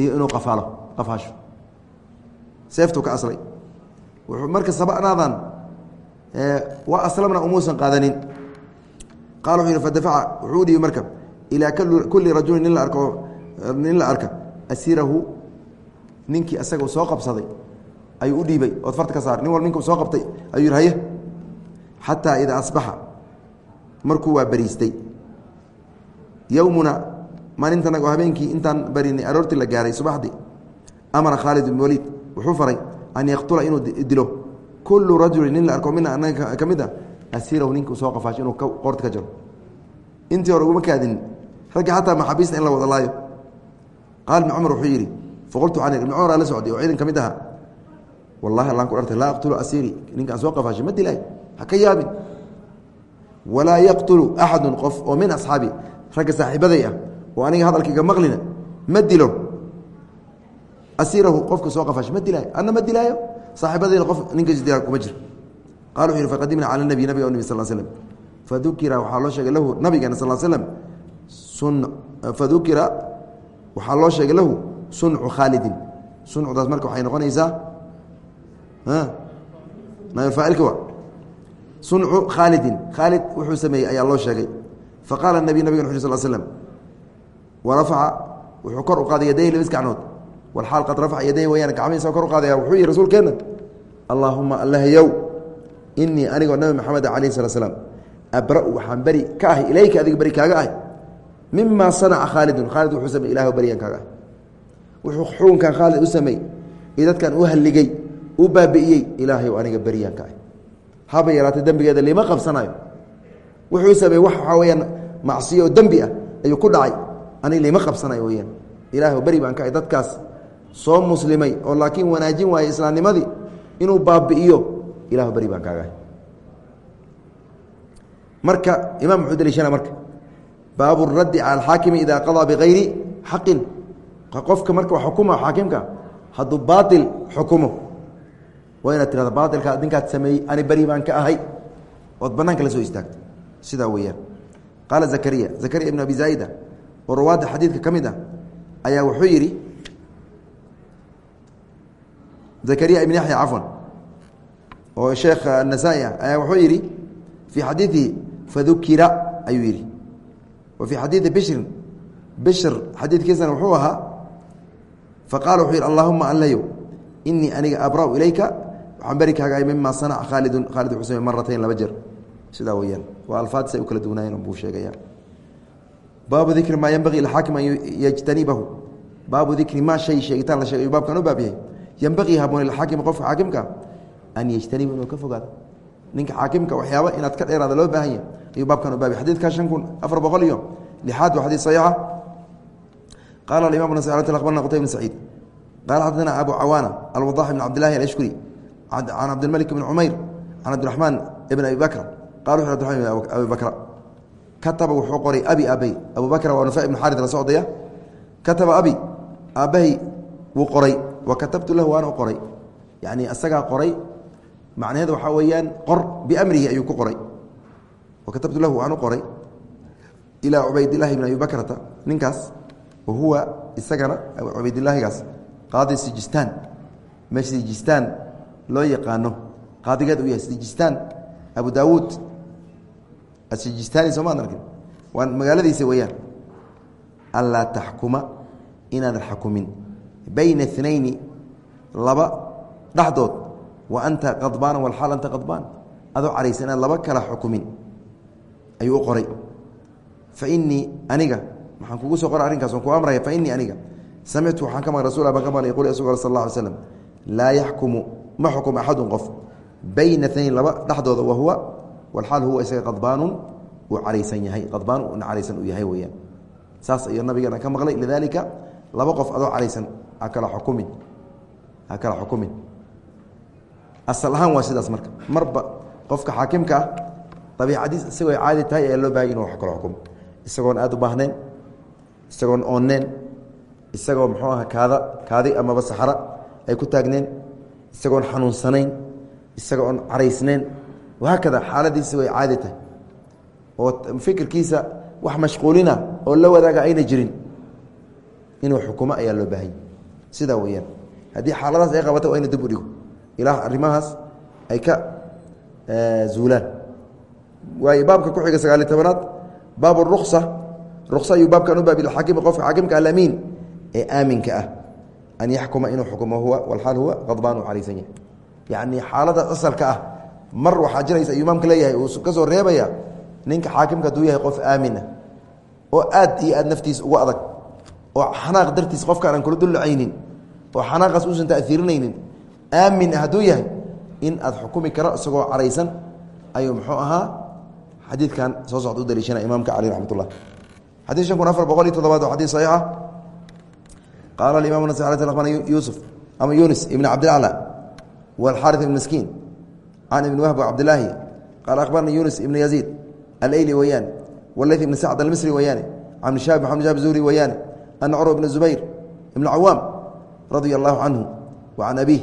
iyo inuu afaalo afaasho seeftuu ka aslay wuxuu marka sabanaadan waa aslamna umuusan qaadanin. Qaal wuxuu yihi fadafaca. Wuxuu dhiibi marka ilaa kulli rajulin nin la arko nin la arka asirahu ninkii asaga soo qabsaday ayuu u dhiibay ood farta ka saar nin wal ninkuu soo qabtay ayuu yihi haye xataa idaa asbaxa markuu waa beriistay yowmuna maalintanag oo habeenkii intaan barinay aroortii la gaaray subaxdii amara khaalid ibn waliid. Wuxuu faray an yaqtula inuu dilo kullu rajulin nin la arko mina anaga ka mid a asirahu ninkuu soo qafaasho inuu qoorta ka jaro intii hore uguma kaadinin ragga xataa maxaabiista in la wada laayo qaal ibn cumar wuxuu yidhi faqultu can ibn cumar la socday oo ciidan ka mid aha wallahi allaan ku dhartay laa aqtulu asiri ninkaan soo qafaashay ma dilay ha ka yaabin walaa yaqtulu axadu qof oo min asxaabi ragga saaxiibaday ah oo aniga hadalkayga maqlina ma dilo asirahu qofka soo qafaashay ma dilaayo. Anna ma dilaayo? Saaxiibadayda qof ninka dila kuma jiro qala wuxu yhi faqadimna cala nabiy nabiga nbi sal slm fadukira waxaa loo sheegay lahu nabigeena sal slm sun fadukira waxaa loo sheegay lahu suncu khaalidin suncudaas marka waxay noqonaysaa faacilka wa suncu khaalidin khaalid wuxuu sameeyey ayaa loo sheegay. Faqaala nabiy nabigan wxu sl slm warafaca wuxuu kor u qaaday yaday labis gacnood walxaal qad rafaca yaday wayaan gacmihiisa kor u qaadaya. Wuxuu yihi rasuulkeenna allaahuma allahyow inii anigoo nabi maxamed calayh sala slam abra-u waxaan beri ka ahay ilayka adiga beri kaaga ahay. Mima sanaca khaalidun khaalid wuxuu samey ilah ah wuxuu xukunkan khaalid u sameey iyo dadkan u halligey u baabi'iyey ilaahayow aniga beryaan ka haba yaraatay dembigeeda lima qabsanayo wuxuu sameey wax waxaa weyaan macsiyo oo dembi ah ayuu ku dhacay aniga lima qabsanayo weyaan ilaah beri baan ka ahay dadkaas soo muslimay oo laakiin wanaajin waayey islaamnimadii inuu baabi'iyo ilah beri baan kaaga marka imaam muxuu daliishana marka baabu raddi cala alxaakimi idaa qadaa bikayri xaqin. Qofka marka xukuma xaakimka hadduu baail xukumo. Waa inaad tirahda baailka ninkaad sameeyey ani beri baan ka ahay. Ood banaanka la soo istaagto sidaa weeyaan. Qaala zakariya zakariya ibn abi zaaida oo rawaadda xadiidka ka mid ah ayaa wuxuu yidhi zakariya ibn yaxya cafwan oo sheekh anasaa'i ah ayaa wuxuu yidhi fii xadiidihi fadukira ayuu yidhi. Wa fii xadiidi bishrin bishr xadiidkiisana wuxuu ahaa faqala wuxuu yidhi allahuma allayo inii aniga abra'u ilayka waxaan beri kaagahay mima sanaca khaalidun khaalid wuxuu samey maratayn laba jeer. Sidaa weyaan waa alfaadis ay u kala duwanaayeen buu sheegaya baabu dikri maa yenbagii lilxaakim an yajtanibahu. Baabu dikri maa shay sheegitaan la sheegay baabkan u baab yahay yenbagii haboon lilxaakimi qofka xaakimka an yajtaniba inuu ka fogaado ninka xaakimka waxyaaba inaad ka dheeraada loo baahan yahay ayuu baabkan u baab yahy xadidka shan kun afar boqol iyo lixaad waa xadiid saxiixa qala aimam bn abarna qtay bn saciid qala xadana abu cawaana alwadax bn cabdilahi alashkuri can cabdilmalik bn cumayr can cabdiraxmaan ibn abi bakr qala wuxu abdiaman abi bakra kataba wuxuu qoray abi aabay abu bakra waa nufaa ibn xarid la socdaya kataba abi aabbahay wuu qoray wa katabtu lahu waana u qoray. Yani isagaa qoray. Macnaheedu waxaa weeyaan qor biamrihi ayuu ku qoray. Wa katabtu lahu waan u qoray. Ilaa cubaydilahi bn abi bakrata ninkaas wahuwa isagana cubaydilaahigaas qaadi sijistaan meesha sijistaan loo yaqaano. Qaadigeed u yahay sijistaan abu daawuud asijistaani sooma arkin. Waa magaaladiisa weeyaan. Anlaa taxkuma inaadan xakumin bayna inayni laba dhexdood. Wa anta qadbaana walxaal anta qadbaan. Adoo caraysan inaad laba kala xukumin. Ayuu u qoray. Fa inii aniga waxaan kugu soo qora arrinkaas waan ku amraya fa inii aniga samictu waxaan ka maqlay rasul baan ka maqlay yqul asg sal alla alay slam laa yaxkumu ma xukum axadun qof. Bayna nayn laba dhexdooda wahuwa walxaal huwa isaga qadbaanun uu caraysan yahay qadbaan caraysan uu yahay weyaan saas ha kala xukumin ha xukumin asal ahaan waa sidaas marka. Marba qofka xaakimka ah dabiicadiis isagoo caadi tahay ayaa loo bahay inu wax kala xukumo isagoon aada u baahneen isagoon oonneen isagoo muxuu aha kaada kaadi amaba saxra ay ku taagneen isagoon xanuunsanayn isaga oon caraysnayn wahaakada xaaladiisa way caadi tahay. Oo fikirkiisa wax mashquulina oo la wadaaga ayna jirin. Inuu xukumo ayaa loo baahanya sidaa weyaan haddii xaaladaas ay qabata waa ina dib u dhigo. Ilaa arrimahaas ay ka zuulaan. Waayo baabka ku xiga sagaaliy tobanaad baab ruksa ruksa ayuu baabkan u baabi xaakimi qofka xaakimka alamiin ee aaminka ah. An yaxkuma inuu xukumo huwa walxaal huwa qadbaan uu caraysan yahay. Yacni xaalada asalka ah mar waxaa jiraysa ayuu imaamka leeyahay uu ka soo reebaya ninka xaakimka hadduu yahay qof aamin ah oo aad iyo aad naftiisa ugu adag oo xanaaq dartiis qofkaan aan kula dullacaynin oo xanaaqaas uusan taiirinaynin aamin hadduu yahay in aad xukumi karo isagoo caraysan ayuu muxuu ahaa xadiidkan soo socda u daliishana imaamka caleh raxmat ullah xadid shan kun afar boqol iyo toddobaad waa xadid saxiixa qaala alimam nas akhbarna yuusuf ama yunis ibn cabdilacla walxaari ibn miskiin can ibn wahb cabdilaahi qaala akhbarna yunis ibn yaziid alayli weyaane wlayth ibn sacd almisri weyaane can shaab maxamed shaab zuhri weyaane curwa ibn zubayr ibn cawaam radia allahu canhu wa can abiih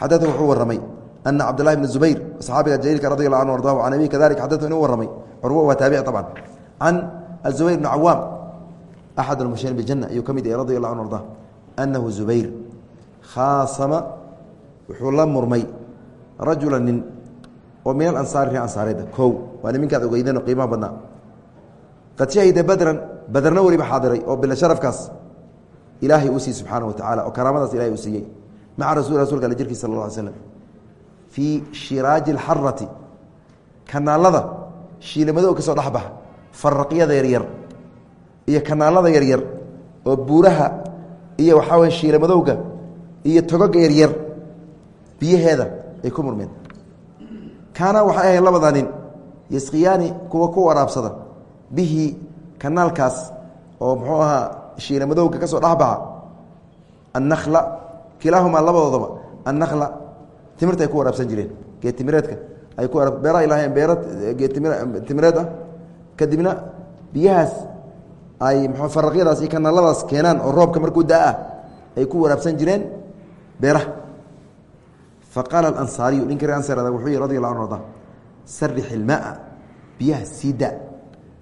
xadata wuxuu warramay ana cabdlahi bn zubayr saxaabiga jaliilka radi allah anhu ardahu can abihi kadalika xadatu inuu warramay curwo waa taabici طabcan can azubayr bn cawaam axad almushariin bijanna ayuu ka mid yahay radi allah anhu ardah anahu zubayr khaasama wuxuu la murmay rajula nin oo min alansaari ree ansaareeda kow waa niminkaad ogeydeen oo qiimaha badnaa qad shahida badran baderna weliba xaadiray oo bila sharafkaas ilaahay uu siiyey subxaana wa tacala oo karaamadaas ilahay uu siiyey maca rasul rasulka alle jirkiis sal lla ly slam fii shiraaji alxarati kanaalada shiilimadow ka soo dhexbaxa faraqyada yaryar iyo kanaalada yaryar oo buuraha iyo waxaa weye shiilimadowga iyo togoga yaryar biyaheeda ay ku murmeen. Kaana waxay ahayd labada nin yasqiyaani kuwa ku waraabsada bihi kanaalkaas oo muxuu ahaa shiilimadowga ka soo dhexbaxa annakla kilaahumaa labadoodaba annakla timirta ay ku waraabsan jireen. Geed timireedka ay ku beeraha ilaahayeen beera geed timireed ah kadibna biyahaas ay mxu faraqyadaas iyo kanaaladaas keenaan oo roobka markuu da'ah ay ku waraabsan jireen beeraha. Fa qaala alansaariyu ree ansar wuxuu yihi radi allah anu arda sarix biyaha sii da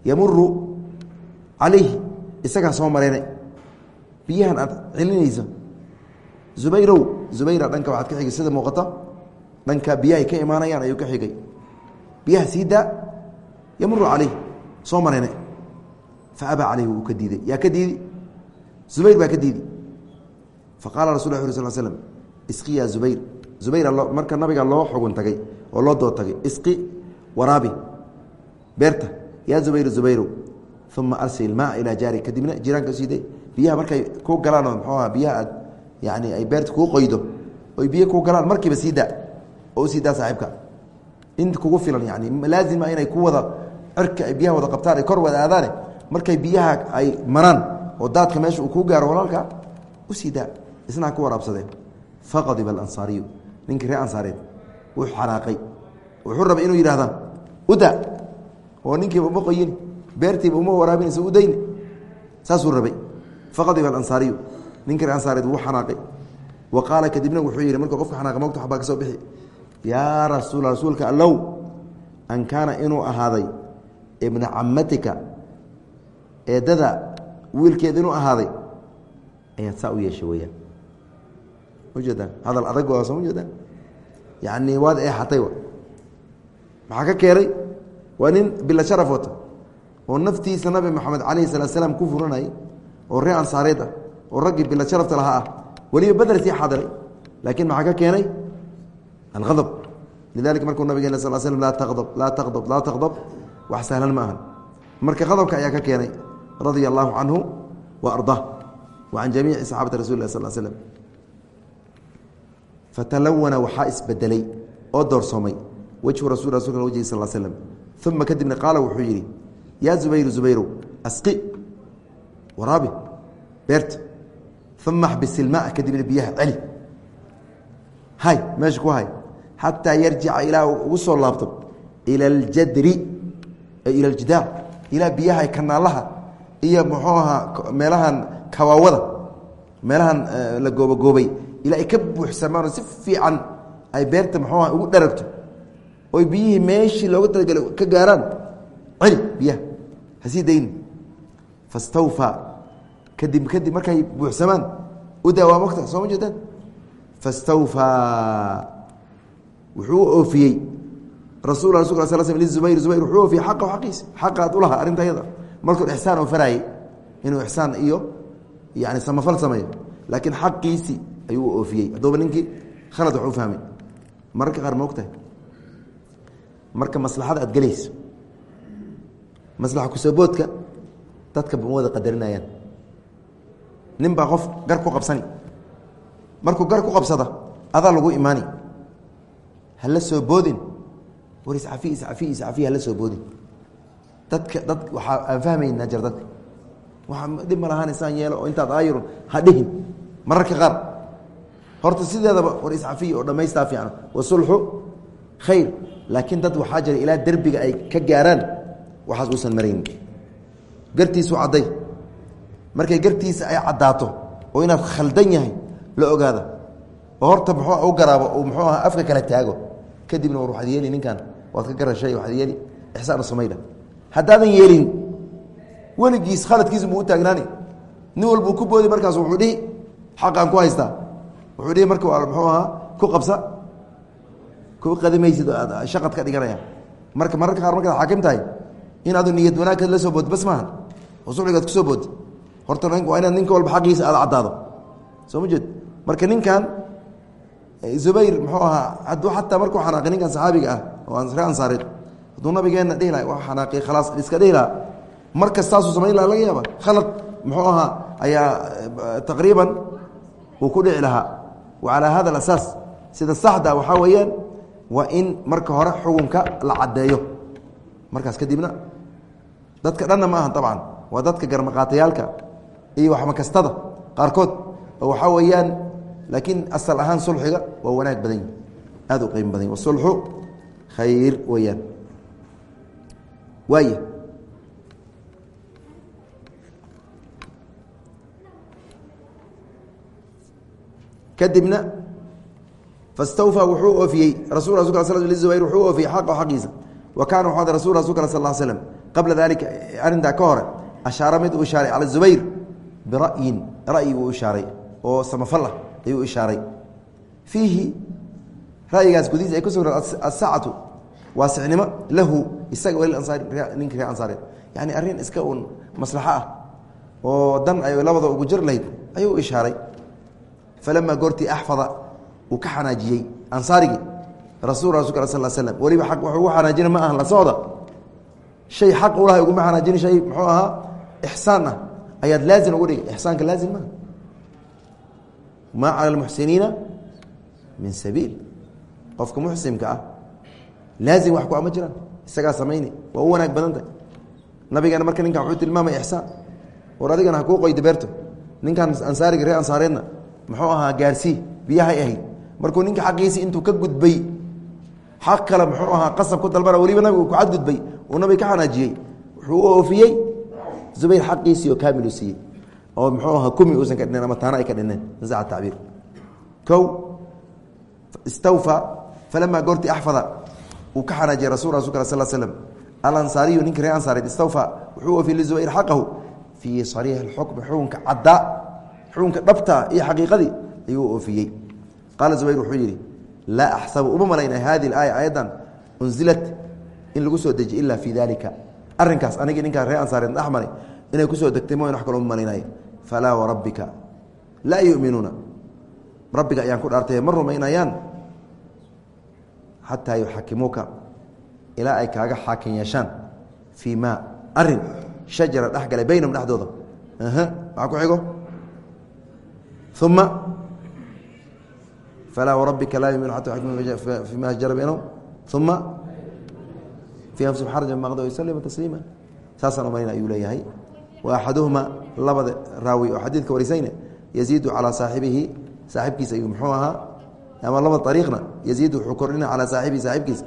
yamuru calayhi isagaa soo mareynay biyahan aad celinayso. Zubayrow zubayra dhanka waxaad ka xigay sida muuqata. Dhanka biyahay ka imaanayaan ayuu ka xigay. Biyaha sii daa yamuru calayh soo mareynay fa abaa calayhi wuu ka diiday. Yaa ka diidi? Zubayr baa ka diidi. Fa rasul uri sal slm isqi ya zubayr. Zubayr marka nabiga loo xugun tagay oo loo dood tagay isqi waraabi beerta. Yaa zubayru zubayrow uma arsil maa ilaa jaari kadibna jiraanka siide biyaha markay ku galaanoo mxuu aha biyaha aad yani ay beerta kuu qoydo oy biyo ku galaan markiiba sii daa oo u sii daa saaxiibka in kugu filan yani laazima inay ku wada cirka ay biyaha wada qabtaan ay kor wada markay biyaha ay maraan oo daadka meesha uu kuu gaaro walaalka u sii daa isna ku waraabsadeen faqadiba alansaariyu ninkii ree ansaareed wuu xanaaqay wuxuu rabay inuu yidhahdaan uda oo ninkiiba uma qoyin beertiiba uma waraabinaysa udayni saasuu rabay. Faqadiba alansaariyu ninkii ree ansaareed wuu xanaaqay. Wa qaala kadibna wuxuu yidhi markuu qofka xanaaqa mogta waxbaa ka soo bixi. Yaa rasuul rasuulka allow an kaana inuu ahaaday ibna camatika eedada wiilkeed inuu ahaaday. Ayaad saa u yeeshay weyaan ujeedaan hadal adag waa ujeedaan yani waad eexatay maxaa ka keenay waa nin bila sharaf oo naftiisa nabi maxamed calayhi salaat slaam ku furanayay oo ree ansaareed ah oo raggii bila sharafta lahaa ah weliba beder sii xadiray laakiin maxaa ka keenay? Alhadab lidalika markuu nabigeen sal slm laa taqdab laa taqdab laa taqdab wax sahlan ma ahan. Marka qadabka ayaa ka keenay radia allahu canhu wa ardaa wa can jamiici saxaabati rasuli lah sal slm fatalawana waxaa isbedelay oo doorsoomay wejhu rasul rasulka wejhi sal slm uma kadibna qaala wuxuu yidhi yaa zubayru zubayrow asqi waraabi beerta uma axbis ilmaa kadibna biyaha celi hay meesha ku hay xataa yarjica ilaa ugu soo laabto ila aljadri ila aljidaac ilaa biyaha kanaalaha iyo muxuu ahaa meelahan kawaawada meelahan la goobogoobay ilaa ay ka buuxsamaan oo si fiican ay beerta muxuu aha ugu dharagto oy biyihii meeshii looga hasii dayni fastawfaa kadib kadib markay buuxsamaan u daawaa mogta soo ma jeedaan fastawfaa wuxuu oofiyey. Rasul rasul sl sl lizubayr zubayr wuxuu oofiyey xaqahu xaqiisa xaqa ad u arrinta ayada markuu ixsaan oo faraayey inuu ixsaan iyo yani samafal sameeyo. Laakiin xaqiisii ayuu oofiyey. Hadduuba ninkii khalad wax fahmay. Mararka qaar ma og tahay marka maslaxada aad gelayso maslaxa kusooboodka dadka ma wada qadarinayaan. Nin baa qof gar ku qabsani. Markuu gar ku qabsada adaa lagu imaani. Hala soo boodin. War iscafi iscafi iscafi hala soo boodin. Dadka dad waxaa aan fahmayna jir dadka. Waa dhib ma lahaan isaan yeelo oo intaad aayirun ha dhihin mararka qaar horta sideedaba war iscafiy oo dhammaystaa fiican. Wasulxu khayr laakiin dad waxaa jira ilaa derbiga ay ka gaaraan waxaas uusan marayn gartiisu cadday. Markay gartiisa ay caddaato oo inaad khaldan yahay la ogaada. Oo horta muxuu u garaabo uu muxuu aha afka kala taago. Kadibna war waxaad yeeli ninkan waad ka garashay waxaad yeeli. Ixsaan samayda. Haddaadan yeelin weligiis khaladkiisa muu taagnaani. Nin walbuu ku boodi markaas wuxuu dhihi xaqaan ku haystaa. Wuxuu dhihi marka muxuu ahaa ku qabsa. Ku qadimaysid shaqad ka dhiganaya marka mararka qaar markaad xaakim tahay in adu niyad wanaagkeed la soo bood bas maaha oo sulxigaad ku soo bood. Horta waa inaad ninka walba xaqiisa aada caddaado. Soo ma jeed? Marka ninkan zubayr muxuu ahaa hadduu xataa markuu xanaaqay ninkan saxaabiga ah oo ree ansaareed hadduu nabigeena dhihi laha waa xanaaqay khalaas iska dhihi lahaa. Mar kastaasuu samayn laha laga yaaba khalad muxuu ahaa ayaa taqriiban uu ku dhici lahaa. Wa calaa hada alasaas sida saxda waxaa weeyaan waa in marka hore xukunka la caddeeyo. Markaas kadibna dadka dhanna ma aha dabcan waa dadka garmaqaatayaalka iyo waxmakastada qaarkood. Oo weeyaan laakiin asal ahaan sulxiga waa wanaag badan yihi aada u qiimo badan yihi wasulxu khayr weeyaan. Waaya kadibna fastawfaa wuxuu oofiyey rasul sl zubayr wuxuu oofiyey xaqo xaqiisa. Wa kaana ada rasul rasulka sal l slm qabla dalika arrintaa ka hore ashaara mid uu ishaaray cala zubayr bira'yin ra'yi uu ishaaray oo samafal ah ayuu ishaaray. Fiihi ra'yigaas gudihiis ay ku sugna asacatu waasicnimo lahu isaga waliansaari ninka ree ansaareed yani arrin iska uun maslaxo ah oo dan ay labada ugu jir lahayd ayuu ishaaray. Falamaa goortii axfada uu ka xanaajiyey ansaarigii rasul rasulka sal slm weliba aq wuxuu ugu xanaajina ma aha la socda shay xaq ulahay uguma xanaajini shay muxuu ahaa ixsaan ah. Ayaad laazim ugu dhigay. Ixsaanka laazim maaha maa cala almuxsiniina min sabiil. Qofka muxsimka ah laazim wax ku ama jiraan. Isagaa samayni waa u wanaag badantah nabigana marka ninkan wuxuu tilmaamay ixsaan. War adigana ha kuu qoyda beerto. Ninkan ansaariga reer ansaareedna muxuu ahaa gaarsii biyahay ahayd. Markuu ninka xaqiisii intuu ka gudbay xaq kale muxuu ahaa uu nabiga ka xanaajiyey. Wuxuu u oofiyey zubayr xaqiisii oo kaamilu siiyey. Oo muxuu ahaa kumi uusan ka dhineen ama taana ay ka dhineen nasaca tacbiir kow istawfa falamaa goortii axfada uu ka xanaajiyey rasul rasulka sal slm alansaariyu ninka reer ansaareed istawfa wuxuu oofiyey lizubayr xaqahu. Fii sariixi اxukmi xukunka caddaa xukunka dhabta iyo xaqiiqadii ayuu oofiyey. Qaala zubayr wuxuu yidhi laa axsabu uma malayna hadi aaya ayadan unzilat in lagu soo dejiy ila fii dalika arinkaas anigii ninkaa reer ansaareed axmare inay ku soo degtay mo wax kalo uma malaynay falaa warabbika laa yuminuuna. Rabbiga ayaan ku dhaartay ma rumaynayaan. Xataa yuxakimuuka. Ilaa ay kaaga xaakin yeeshaan. Fii ma arrin shajara dhex galay baynahum dhexdooda. Maxaa ku xigo? Uma falaa warabbika laa yumin ata fima jara baynahum. Uma yusalima tasliima saasaan umalayna ayuu leeyahay wa axaduhuma labada raawi oo xadiidka warisayna yaziidu calaa saaxibihi saaxibkiisa ayuu muxuu ahaa ama labada ariiqna yaziid wuxuu kordhina calaa saaxibihi saaxibkiisa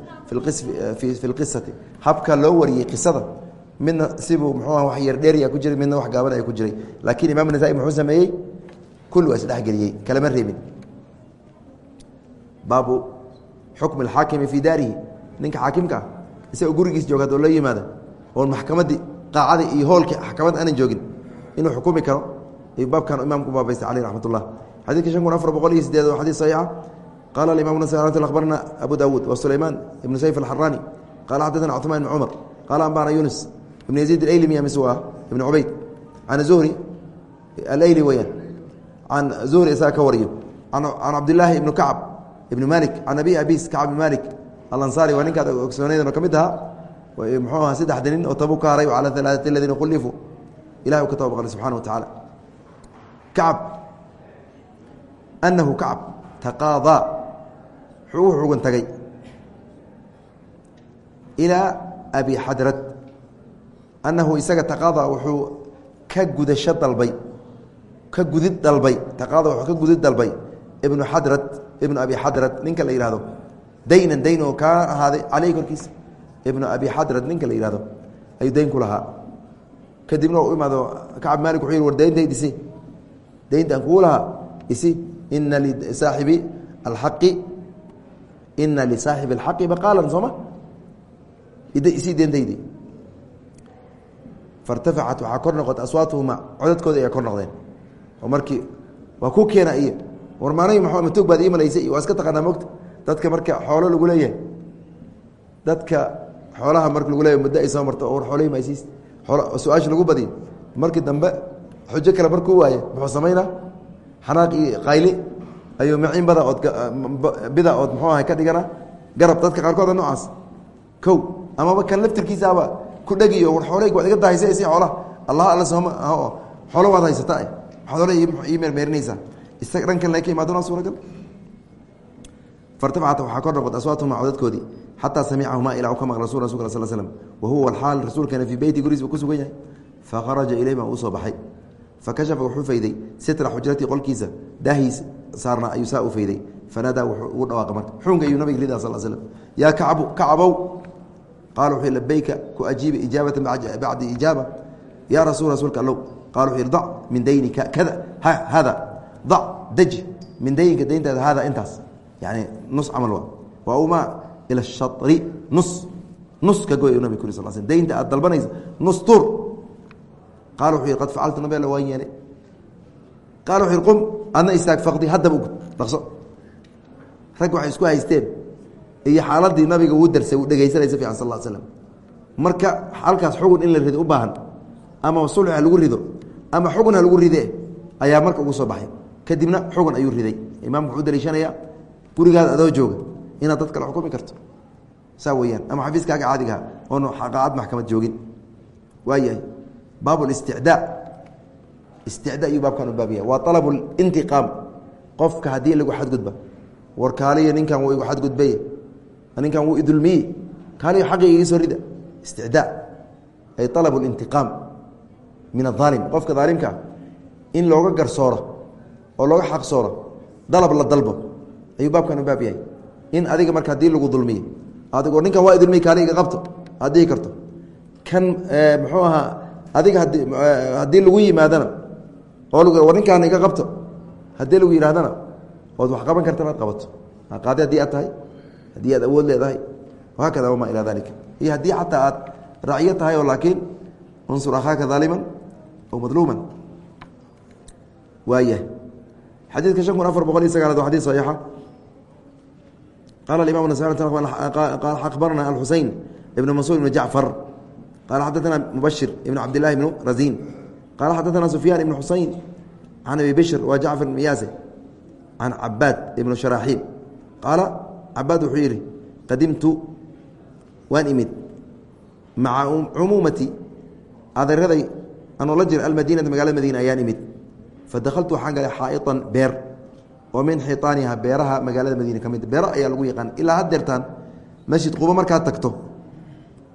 fi lqisati habka loo wariyey qisada midna sibuu muxuu ah wax yar dheerya ku jiray midna wax gaaban ay ku jiray laakiin imaam nasaa-i muxuu sameeyey kul waa isdhexgeliyey kalama reebin baabu xukmi alxaakimi fii daarihi ninka xaakimka ah isagoo gurigiis jooga hadoo la yimaada oon maxkamadii qaacadii iyo hoolkii maxkamad aanan joogin inuu xukumi karo. Ayuu baabkan imaamku baabaystay caleyh raxmat ullah xadidka shan kun afar boqol iyo sideed waa xadiis saxiixa. Qaala alimam nas akhbarna abu daawuud wa sulaymaan ibnu sayf alxaraani qaala xaddatana cuثmaan ibn cumar. Qaala ambana yunus ibn yaziid alayli mise waa ibn cubayd. Can zuhri alayli weyaan can zuhri isaga ka wariyo can cabdilaahi ibnu kacb ibn malik can abi abis kacb ibn malik alansaari waa ninkaad ogsoonaydano ka mid ahaa muxuu ahaa saddexda nin oo tabu ka haray cala alaaati aladiina khulifuu ilahi u ka tabaqalay subxana wa tacaala kacb anahu kacb taqaadaa wuxuu u xugun tagay ilaa abi xadrad anahu isaga taqaadaa wuxuu ka gudasho dalbay ka gudid dalbay taqaada wuxuu ka gudid dalbay ibnu xadrad ibnu abi xadrad ninka la yihahdo daynan dayn oo kaa ahaaday caleyh korkiisa. Ibnu abi xadrad ninka la yihahdo ayuu dayn ku lahaa. Kadibna imaado kacab maalik wuxuu yihi war dayntayd isi. Dayntaan kuu lahaa isi ina lisaaxibi alxaqi ina lisaaxibi alxaqi baqaalan sooma isii deentaydi fairtafacat waxaa kor noqotay aswaatuhuma codadkooda ayaa kor noqdeen. Oo markii waa ku keena iyo war maanay matog baad ii malaysay waa iska taqaanaa mogta dadka marka xoolo lagu leeyahay. Dadka xoolaha marka lagu leeyahay muddo ay soo marto war xoolahii maysiis su'aasha lagu badiyo markii dambe xujo kale markuu waaye muxuu samaynaa xanaaq iyo qayli ayuu maciin bada ood bida ood muxuu ahay ka dhigana? Garab dadka qaarkooda noocaas. Kow amaba kan laftirkiisaaba ku dhegiyo war xooleyg waad iga dahaysa xoolaha allah alla sooma xoolo waad haysata waxaad hore meermeerinaysaa isaga dhankan la ka suuragal fartafacat waxaa kor noqod aswaatuhuma codadkoodii xataa samicahumaa ilaa u ka maqla rasul rasul sl slm wa huwa alxaal rasuulkeena fii beyti guriis buu ku sugan yahay. Fakharaja ilayhima uu soo baxay. Fakashafa wuxuu fayday. Sitra xujratii qolkiisa daahiis saarna ayuu saa u fayday. Fanaadaa wuxuu ugu dhawaaqa marka xuunka ayuu nabiga ridaa sal slm yaa kacbu kacabow. Qaala wuxuu labayka ku ajiiba ijaabata bacdi ijaaba. Yaa rasul rasuulka allow. Qala wuxuu dac min daynika kada hada. Dac deji min daynika dayntaada hada intaas yani nus camal waa waa umaa ila shari nus nus ka goy nabig kuri sal sl daynta aad dalbanaysa nus tur qaala wuxuu qad facaltu nabi alla waan yeelay qaala wuxu qum adna istaag faqdi haddaba ugud dhaqso rag waxay isku haysteen iyo xaaladii nabiga uu darsay uu dhegaysanaysa fiican sal slam marka halkaas xugun in la rido u baahan ama sulx lagu rido ama xugun lagu ride ayaa marka ugu soo baxay kadibna xugun ayuu riday imaamku wuxuu daliishanayaa gurigaada adoo jooga inaad dad kale xukumi karto. Saa weyaan ama xafiiskaaga caadigaha oon qaacad maxkamad joogin. Waayahay. Baab listicdaa isticdaa ayuu baabkan u baabyahay waa alab lintiqaam qofka haddii lagu xadgudba. War kaaliyo ninkan wuu igu xadgudbay ninkan wuu idulmiye. Kaaliyo xaqii igi soo rida. Isticdaa. Ay alab lintiqaam min aaalim qofka aalimkaa in looga garsooro oo looga xaqsooro dalab la dalbo ayuu baabkan u baab yahay. In adiga marka haddii lagu dulmiye adigoo ninkan waa idulmiye kaali iga qabto aad karto. Kan muxuu ahaa adiga hadi haddii lagu yimaadana oo war ninkaan iga qabto haddii lagu yidhahdana ood wax qaban karta inaad qabato. Qaadi haddii aad tahay haddii aad awood leedahay. Hakada wamaa ilaa dalika iyo haddii xataa aad racyo tahay oo laakiin unsur akhaaka aaliman o madluuman. Waayahay. Xadiidka shan kun afar boqol iyo sagaalaad waa xadid saxiixa qala imam qaal abarna axusein ibn mansuur ibn jacfar qaala xadaana mubashir ibn cabdilahi ibn razin qaala xadaana sufyaan ibn xusein can abi bishr wa jacfar ibn yaase can cabaad ibn sharaaxiil qaala cabaad wuxuu yihi qadimtu waan imid maca cumuumati adeeraday anoo la jira almadiinata magaalada madiina ayaan imid fadahaltu waxaan galay xaa'iطan beer oo min xiaaniha beeraha magaalada madiina ka mid beero ayaa lagu yaqaan ilaa had deertaan masjid quba markaad tagto.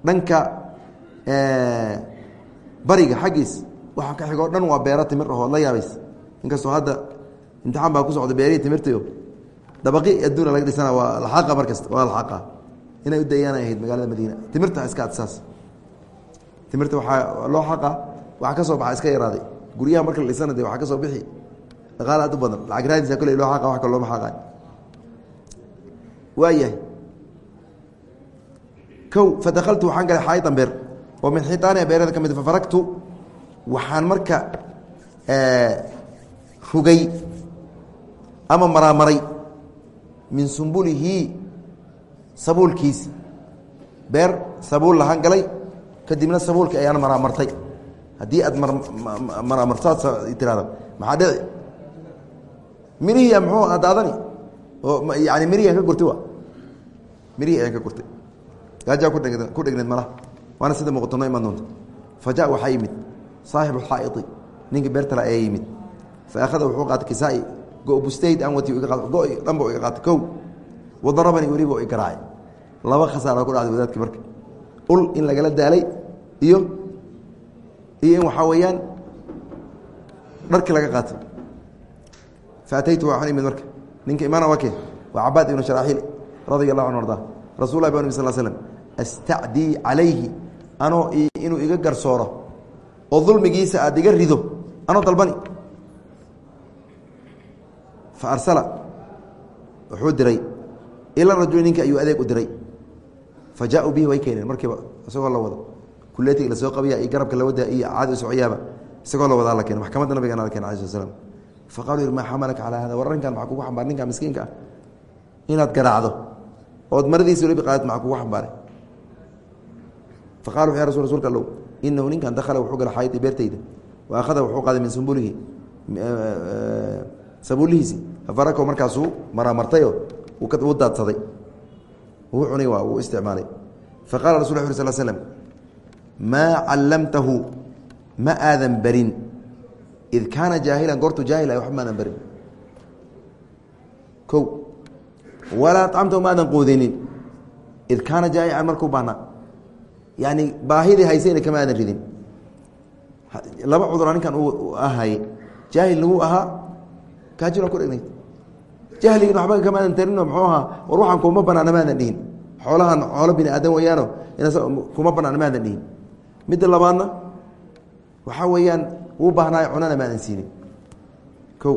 Dhanka bariga xaggiis waxa ka xigoo dhan waa beero timir ahoo la yaabays. Inkastoo hadda imtixaan baa ku socda beerihii timirtayo dabaqi adduuna laga dhisana waa laxaqa markasta waa laxaqa inay u dayaanay ahayd magaalada madiina. Timirta iska adsaas. Timirta waxaa loo xaqa waxa ka soo baxa iska yaraaday. Guryaha marka la dhisana de waxaa ka soo bixi aad u badan. Lacag raadisa kole loo xaqa wax kal looma xaqay waayahay kow fadakaltu waxaan galay xaaitan beer oo min xiitaaniha beerada ka mid fafaragtu waxaan marka rugay ama maraamaray min sumbulihi sabuulkiisi beer sabuul lahaan galay kadibna sabuulkii ayaan maraamartay. Haddii aad maraamarto tirahda maxaa dhici mirihiia muxuu daadani? Oo yani mirihii aan ka gurtay wa? Mirihii ayaan ka gurtay. Gaajaa kudhe ku dhegneed malaha waana sida muuqato noo imaan doonta fa ja waxaa yimid. Saaxibu xaa'iti. Ninkii beertala ayaa yimid. Fa akhada wuxuu qaatay kisaa-i. Go bustayd aan wati go dhanba iga qaatay. Kow. Wadarabani weliba i garaacay. Laba khasaara ku dhacday wadaadkii marka ul in lagala daalay iyo iyo in weeyaan dharkii laga qaatay faataytu waxaan imid marka ninka imaana waa kee waa cabaad ibnu sharaaxiil radia allahu anhu arda rasul lah ba nbi sal slm astacdii calayhi anoo inuu iga garsooro oo dulmigiisa aad iga rido anoo dalbani fa arsala wuxuu diray ila rajuli ninka ayuu adeeg u diray fa jaauu bihi way keeneen markiiba isagoo la wado kuleetiga la soo qabiya iyo garabka la wada iyo caadi socoyaaba isagoo la wadaa la fa qaluu maa xamalaka calaa hada? War arrinkan maxaa kugu xambaar ninka miskiinka ah. Inaad garaacdo. Ood maradiisi waliba qaadad maxaa kugu xambaaray fa qala wuxu ya rasul rsulka allow. Inahu ninkan dakhala wuxuu gala xaayadii beertayda. Wa akhada wuxuu qaaday min sumbulihi sabuulihiisi farako markaasuu maramartayo uu daadsaday. Uu cunay waa uu isticmaalay. Faqala rasul ll sl slm maa callamtahu ma aadan barin id kaana jaahilan goortuu jaahil ah waxba maadan barin o walaa acamtahu ma aadan qoodeynin id kaana jaaican markuu baahnaa yani baahidii haysayna kama aadan ridin laba cudura ninkan uu ahay jaahilna wuu ahaa kaajira ku dhegnayd jahligina waxba kama tarino muxuu ahaa war waxaan kuma banaana maadan dhihin xoolahan xoolo bini aadan weeyaano kuma banaana maadan dhihin midda labaadna waxaa weeyaan wuu baahnaayo cunana maadan siinin. O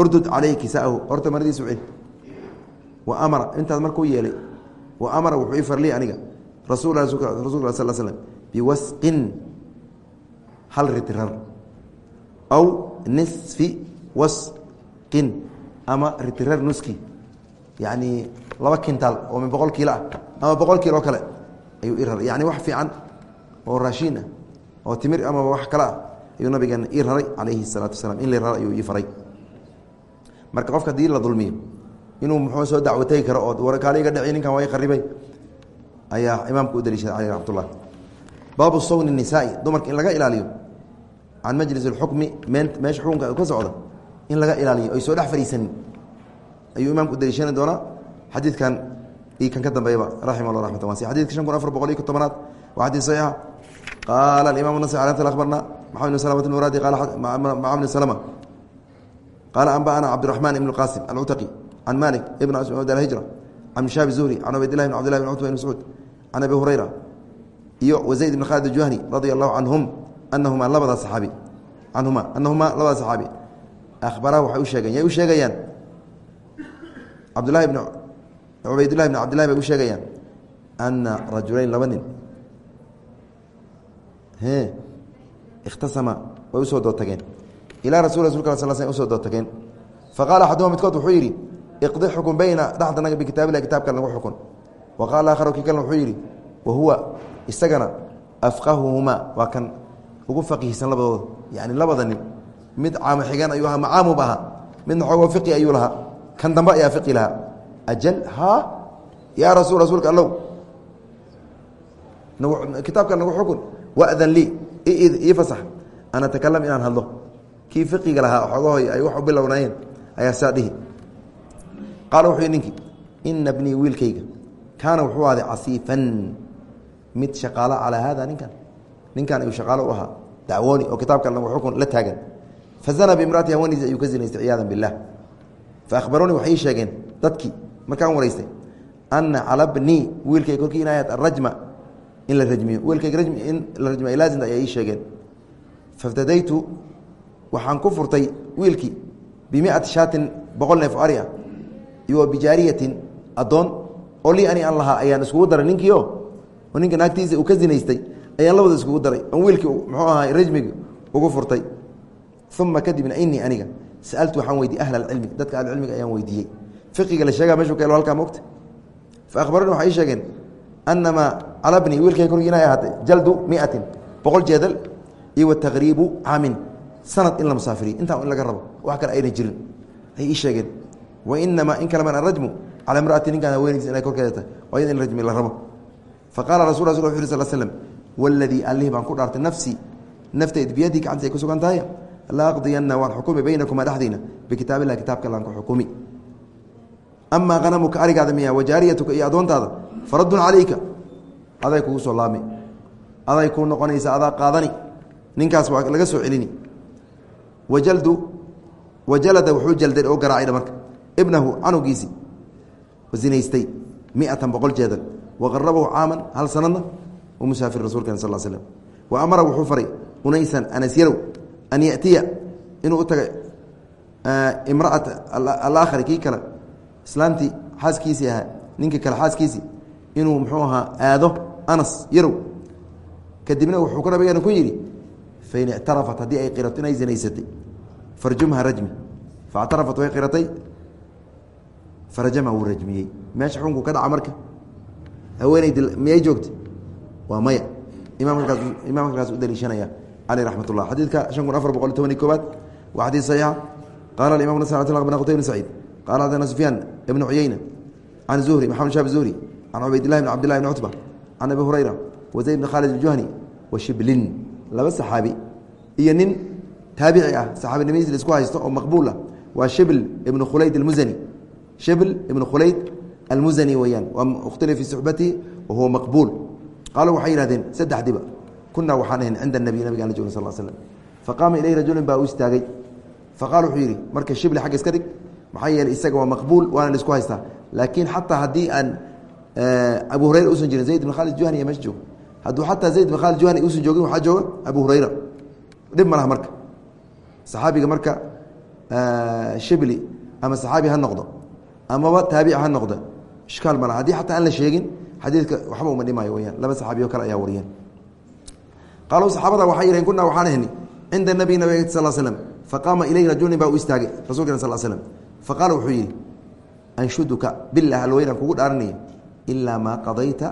urdud caleyhi kisaahu. Horta maradiisu cel wa amara. Intaas markuu yeelay. Wa amara wuxuu ii farliyay aniga. Rasul rasulka sal slm biwasqin. Hal ritirar aw nisfi wasqin. Ama ritirar nuski. Yacni laba kintaal oo min boqol kiilo ah. Ama boqol kiilo oo kale. Ayuu ii raray yani wax fiican oo raashiin ah oo timir ama wax kale ah ayuu nabigeena ii raray calayhi salaatu wasalaam. In la rar ayuu ii faray. Marka qofka haddii la dulmiyo inuu muxuu soo dacwategi karo oo warkaali iga ninkan waa qaribay ayaa imaamka u daliishaday caleyh raxmatullah. Baabu sawni nisaai dumarka in laga ilaaliyo can majlis اlxukmi me meesha xukunka ka socda in laga ilaaliyo ay soo dhex fadhiisanin ayuu imaamka u daliishani doonaa. Xadiidkan io kan ka dambeeyaba raximah llah raxmatan wasi shan kun afar boqol iyo tobanaad waa xadiid saxiixa slmt muraadi qala maca bni slma qaala anba'ana cabdiraxmaan ibn qaasim alcutaqi can malik ibn mascuud alhijra can shaabi zuhri can cubaydillahi bn cbdillahi bn cutba bn mascuud can abi hurayra iyo wazayd ibn khaalid ajuhani radia allahu canhum anahuma labada saxaabi canhuma anahumaa labada saxaabi ahbaraha waxay u sheegeen yay u sheegayaan cabdulahi bn cubaydillahi bn cabdillahi bay u sheegayaan ana rajulayn laba nin ikhtasama. Way u soo doodtageen. Ilaa rasul rasulka sal sl u soo doodtageen. Faqala axaduma midkood wuxuu yidhi iqdi xukun bayna dhexdanaga bikitaabilah kitaabka nagu xukun. Wa qaala kii kalena wuxuu yidhi wa huwa isagana afqahuhumaa waa kan ugu faqiihsan labadooda. Yani labada nin. Mid caamo xigan ayuu ahaa macaamub ahaa midna xoogo fiqi ayuu lahaa. Kan dambe ayaa fiqi lahaa. Ajal? Haa yaa rasul rasuulka allow. Kitaabka nagu xukun wadan lii ii fasax. An atakalam inaan hadlo. Kii fiqiga lahaa xoogahoy ay wax bilownaayeen ayaa saa dhihi. Qaala wuxuu ninkii ina bnii wiilkayga kaana wuxuu ahday casiifan. Mid shaqaalo calaa haada ninkan. Ninkan ayuu shaqaalo u ahaa. Dacwooni oo kitaabka nagu xukun la taagan. Fazana bimraati hawaniisi ayuu ka zinaystay ciyaada bilah faahbaruunii waxay ii sheegeen dadkii markaan waraystay ana cala bnii wiilkay korkii inay ahayd arajma in la rajmiyo. Wiilkayga rajmi in la rajmiyo ay laasimta ayaa ii sheegeen. Faftadaytu waxaan ku furtay wiilkii bimiati shaatin boqol neef ari ah iyo bijaariyatin addoon. Oo lii ani aan lahaa ayaan iskugu daray ninkiio oo ninka naagtiisa uu ka zinaystay ayaan labada iskugu daray. Oon wiilkii muxuu ahaa rajmigi ugu furtay. Uma kadibna inii aniga sa'altu waxaan weydiye ahla alcilmi. Dadka ahlucilmiga ayaan weydiiyey. Fiqiga la sheegaa meshu ka elo halkaa mogta fa akhbaruni waxay ii sheegeen anamaa cala bni wiilkay korgii inay ahaatay jaldu miatin boqol jeedal iyo wataqriibu caamin sanad in la musaafiriyo intaa in laga rabo wax kale ayna jirin ay ii sheegeen wainamaa in kale man arajmu cala imraati ninkaan haweenaysa inay korkeeda tahay oo iyada in rajmi la rabo faqala rasul rasul wuxu uri sal slm waladii allih baan ku dhaartay nafsii nafteed biyadii gacanti ay ku sugan tahay la aqdiyanna waan xukumi baynakuma dhexdiina bikitaab ilah kitaabka laan ku xukumi amaa hanamuka arigaada miya wajaariyatuka iyo adoontaada faradun calayka aday kugu soo laami. Aday kuu noqonaysa adaa qaadani. Ninkaas waa laga soo celini. Wajaldu wajalada wuxuu jalday oo garaacayha marka ibnahu canugiisii zinaystay miatan boqol jeedal. Waqarabahu caaman hal sanadna. U musaafir rasulkan sal slm wa amara wuxuu faray unaysan anasyarow an yatiya inuu u taga imraata alaakhari kii kale. Islaamtii xaaskiisii ahaa ninkii kale xaaskiisii inuu muxuu ahaa aado anas yarow. Kadibna wuxuu ku nabigeena ku yidhi fain ictarafat haddii ay qirato inay zinaysatay farjumha rajmi. Faictarafat way qiratay. Farajamha wuu rajmiyey. Meesha xukunku ka dhaca marka haweeneydi miyay joogtay? Waa maya. Imaamkaas u daliishanaya caleyh raxmat ullah xadiidka shan kun afar boqol tobani koobaad waa xadiid saxiixa qala imam bn qtay bn saciid qala xadana sufyaan ibnu cuyeyna can zuhri maxamed shab zuhri can cubaydillahi bn cabdillahi bn cutba can abi hurayra wa zayd bn khaalid aljuhani wa shiblin laba saxaabi iyo nin taabici ah saxaabinimadiis la isku haysto oo maqbuul ah waa shibl ibnu khulayd almuzani shibl ibnu khulayd almuzani weyaan waa ikhtila fii suxbatihi wa huwa maqbuul qaaluu waxay yihahdeen saddexdiba kunaa waxaan ahayn cinda nabiy nabigaan la jogna sal slm faqaama ilayhi rajulin baa u istaagay faqala wuxuu yidhi marka shibli xagga iska dhig maxaa yeeley isaga waa maqbuul waana la isku haystaa laakiin xataa haddii aan abu hurayra usan jirin zayd bin khaalid juhani meesha joogo hadduu xataa zayd bin khaalid juhani uusan joogin waxaa jooga abu hurayra. Dhib ma laha marka. Saxaabiga marka shibli ama saxaabi ha noqdo amaba taabici ha noqdo ishkaal ma laha. Haddii xataa aan la sheegin xadiidka waxba uma dhimaayo weyaan laba saxaabiyo kale ayaa wariyeen. Qaaluu saxaabada waxay yiheen kunaa waxaan ahni cinda nabiy nabig sal slm faqaama ilayhi rajulin baa u istaagay rasulkeen sal slm faqaala wuxuu yidhi anshuduka bilah alweynaan kugu dhaaranaya ilaa maa qadayta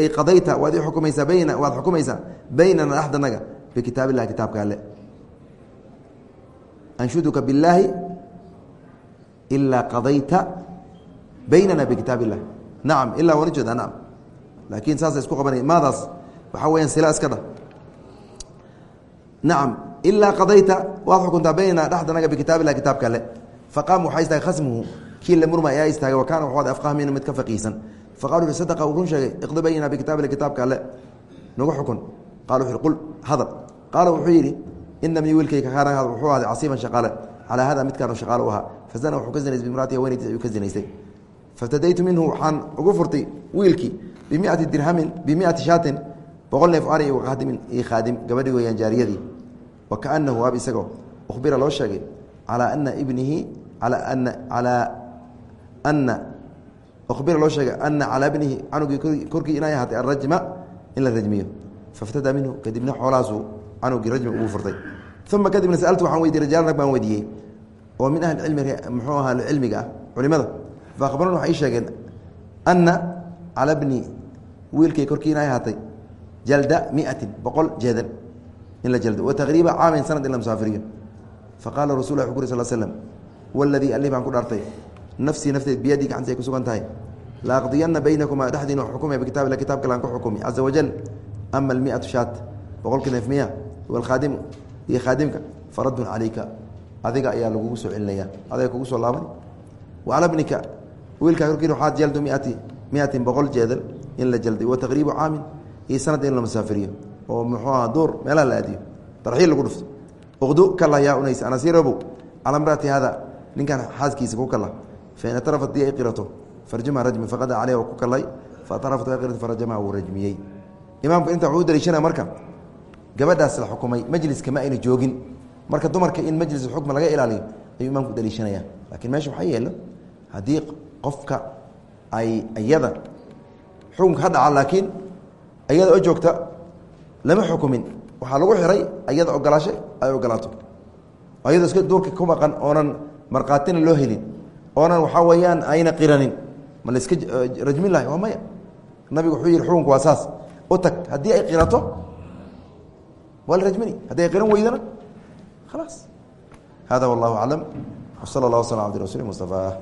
ay qadayta waad ii xukumaysaa bayna waad xukumaysaa baynana axdanaga bikitaab illahi kitaabka alle. Anshuduka billaahi ilaa qadayta baynana bikitaab illah nacam ilaa waan u jeedaa nacam laakiin saasa isku qabanaya maadaas waxaa weyaan sila iska nacam ilaa qadayta waad xukuntaa baynana dhexdanaga bikitaab ilah kitaabka alle. Faqaama waxaa istaagay khasmuhu kii la murma ayaa istaagay wa kaana waxu afqah mina mid ka faqiisan. Faqalu uhi sadaqa uu run sheegay iqdi baynana bikitaab ilah kitaabka alle. Nagu xukun. Qala wuxu qul hadal. Qaala wuxuu yidhi ina mii wiilkayka kaana wuxuu ahday casiiban shaqaale. Calaa hada midkaanu shaqaale u ahaa. Fazana wuxuu ka zinaystay bimraati haweenaydiis ayuu ka zinaystay faftadaytu minhu waxaan ugu furtay wiilkii bimiati dirhamin bimiati shaatin boqol neef ari khadimin io khaadim gabadhi weyaan jaariyadii. Wa kaanahu waab isagoo uhbira loo sheegay calaa ana ibnihi alaa ana calaa ana uhbira loo sheegay ana calaa ibnihi canugii korkii inay ahaatay arajma in la rajmiyo faftadaa minhu kadibna xoolahaasuu canugii rajmi ugu furtay uma kadibna saaltu waxaan weydiye rajal rag baan weydiiyey oo min ahli cilmi muxuu ahaa cilmiga ah culimada faakbarun waxay ii sheegeen ana cala bni wiilkay korkii inay ahaatay jalda miatin boqol jeedan in la jaldo wa caamin sanad in la musaafiriyo faqaala rasul lah wuxu uri sal slm waladii alih baan ku dhaartay nafsii nafteed biyadii gacanta ay ku sugan tahay la aqdiyana baynakumaa dhexdiina xukumaya bikitaab ila kitabka laan ku xukumi caza wajal ama almiatu shaat boqolkii neef miya walkhaadimu iyo khaadimka faradun calayka adiga ayaa lagugu soo celinaya adiga kugu soo laaban wa cala bnika wiilkaa korkiina waxaad jaldu miati miatin boqol jeedal in la jalday wa taqriibu caamin iyo sanad in la musaafiriyo oo muxuu aha duur meelaha la aadiyo tarxiil lagu dhufto uqdu kala yaa unaysa anasirobow cala mraati hada ninkan xaaskiisa ku kala fain atrafat dii ay qirato farjumha rajmi faqada caleyh ku kalay faatrafat ay qirato farajamha wuu rajmiyey imaamku inta wuxuu ay iyada xukunka loo helin oonan waxaa weeyaan ayna qiranin. Ma laiska rajmin lahay waa maya. Nabigu wuxuu yihi xukunku waa saas. U tag haddii ay qirato waa la rajmini. Haddii qiran weydana khalaas hada wallahu aclam. Wsala allah waslam abdi rasuli mustafa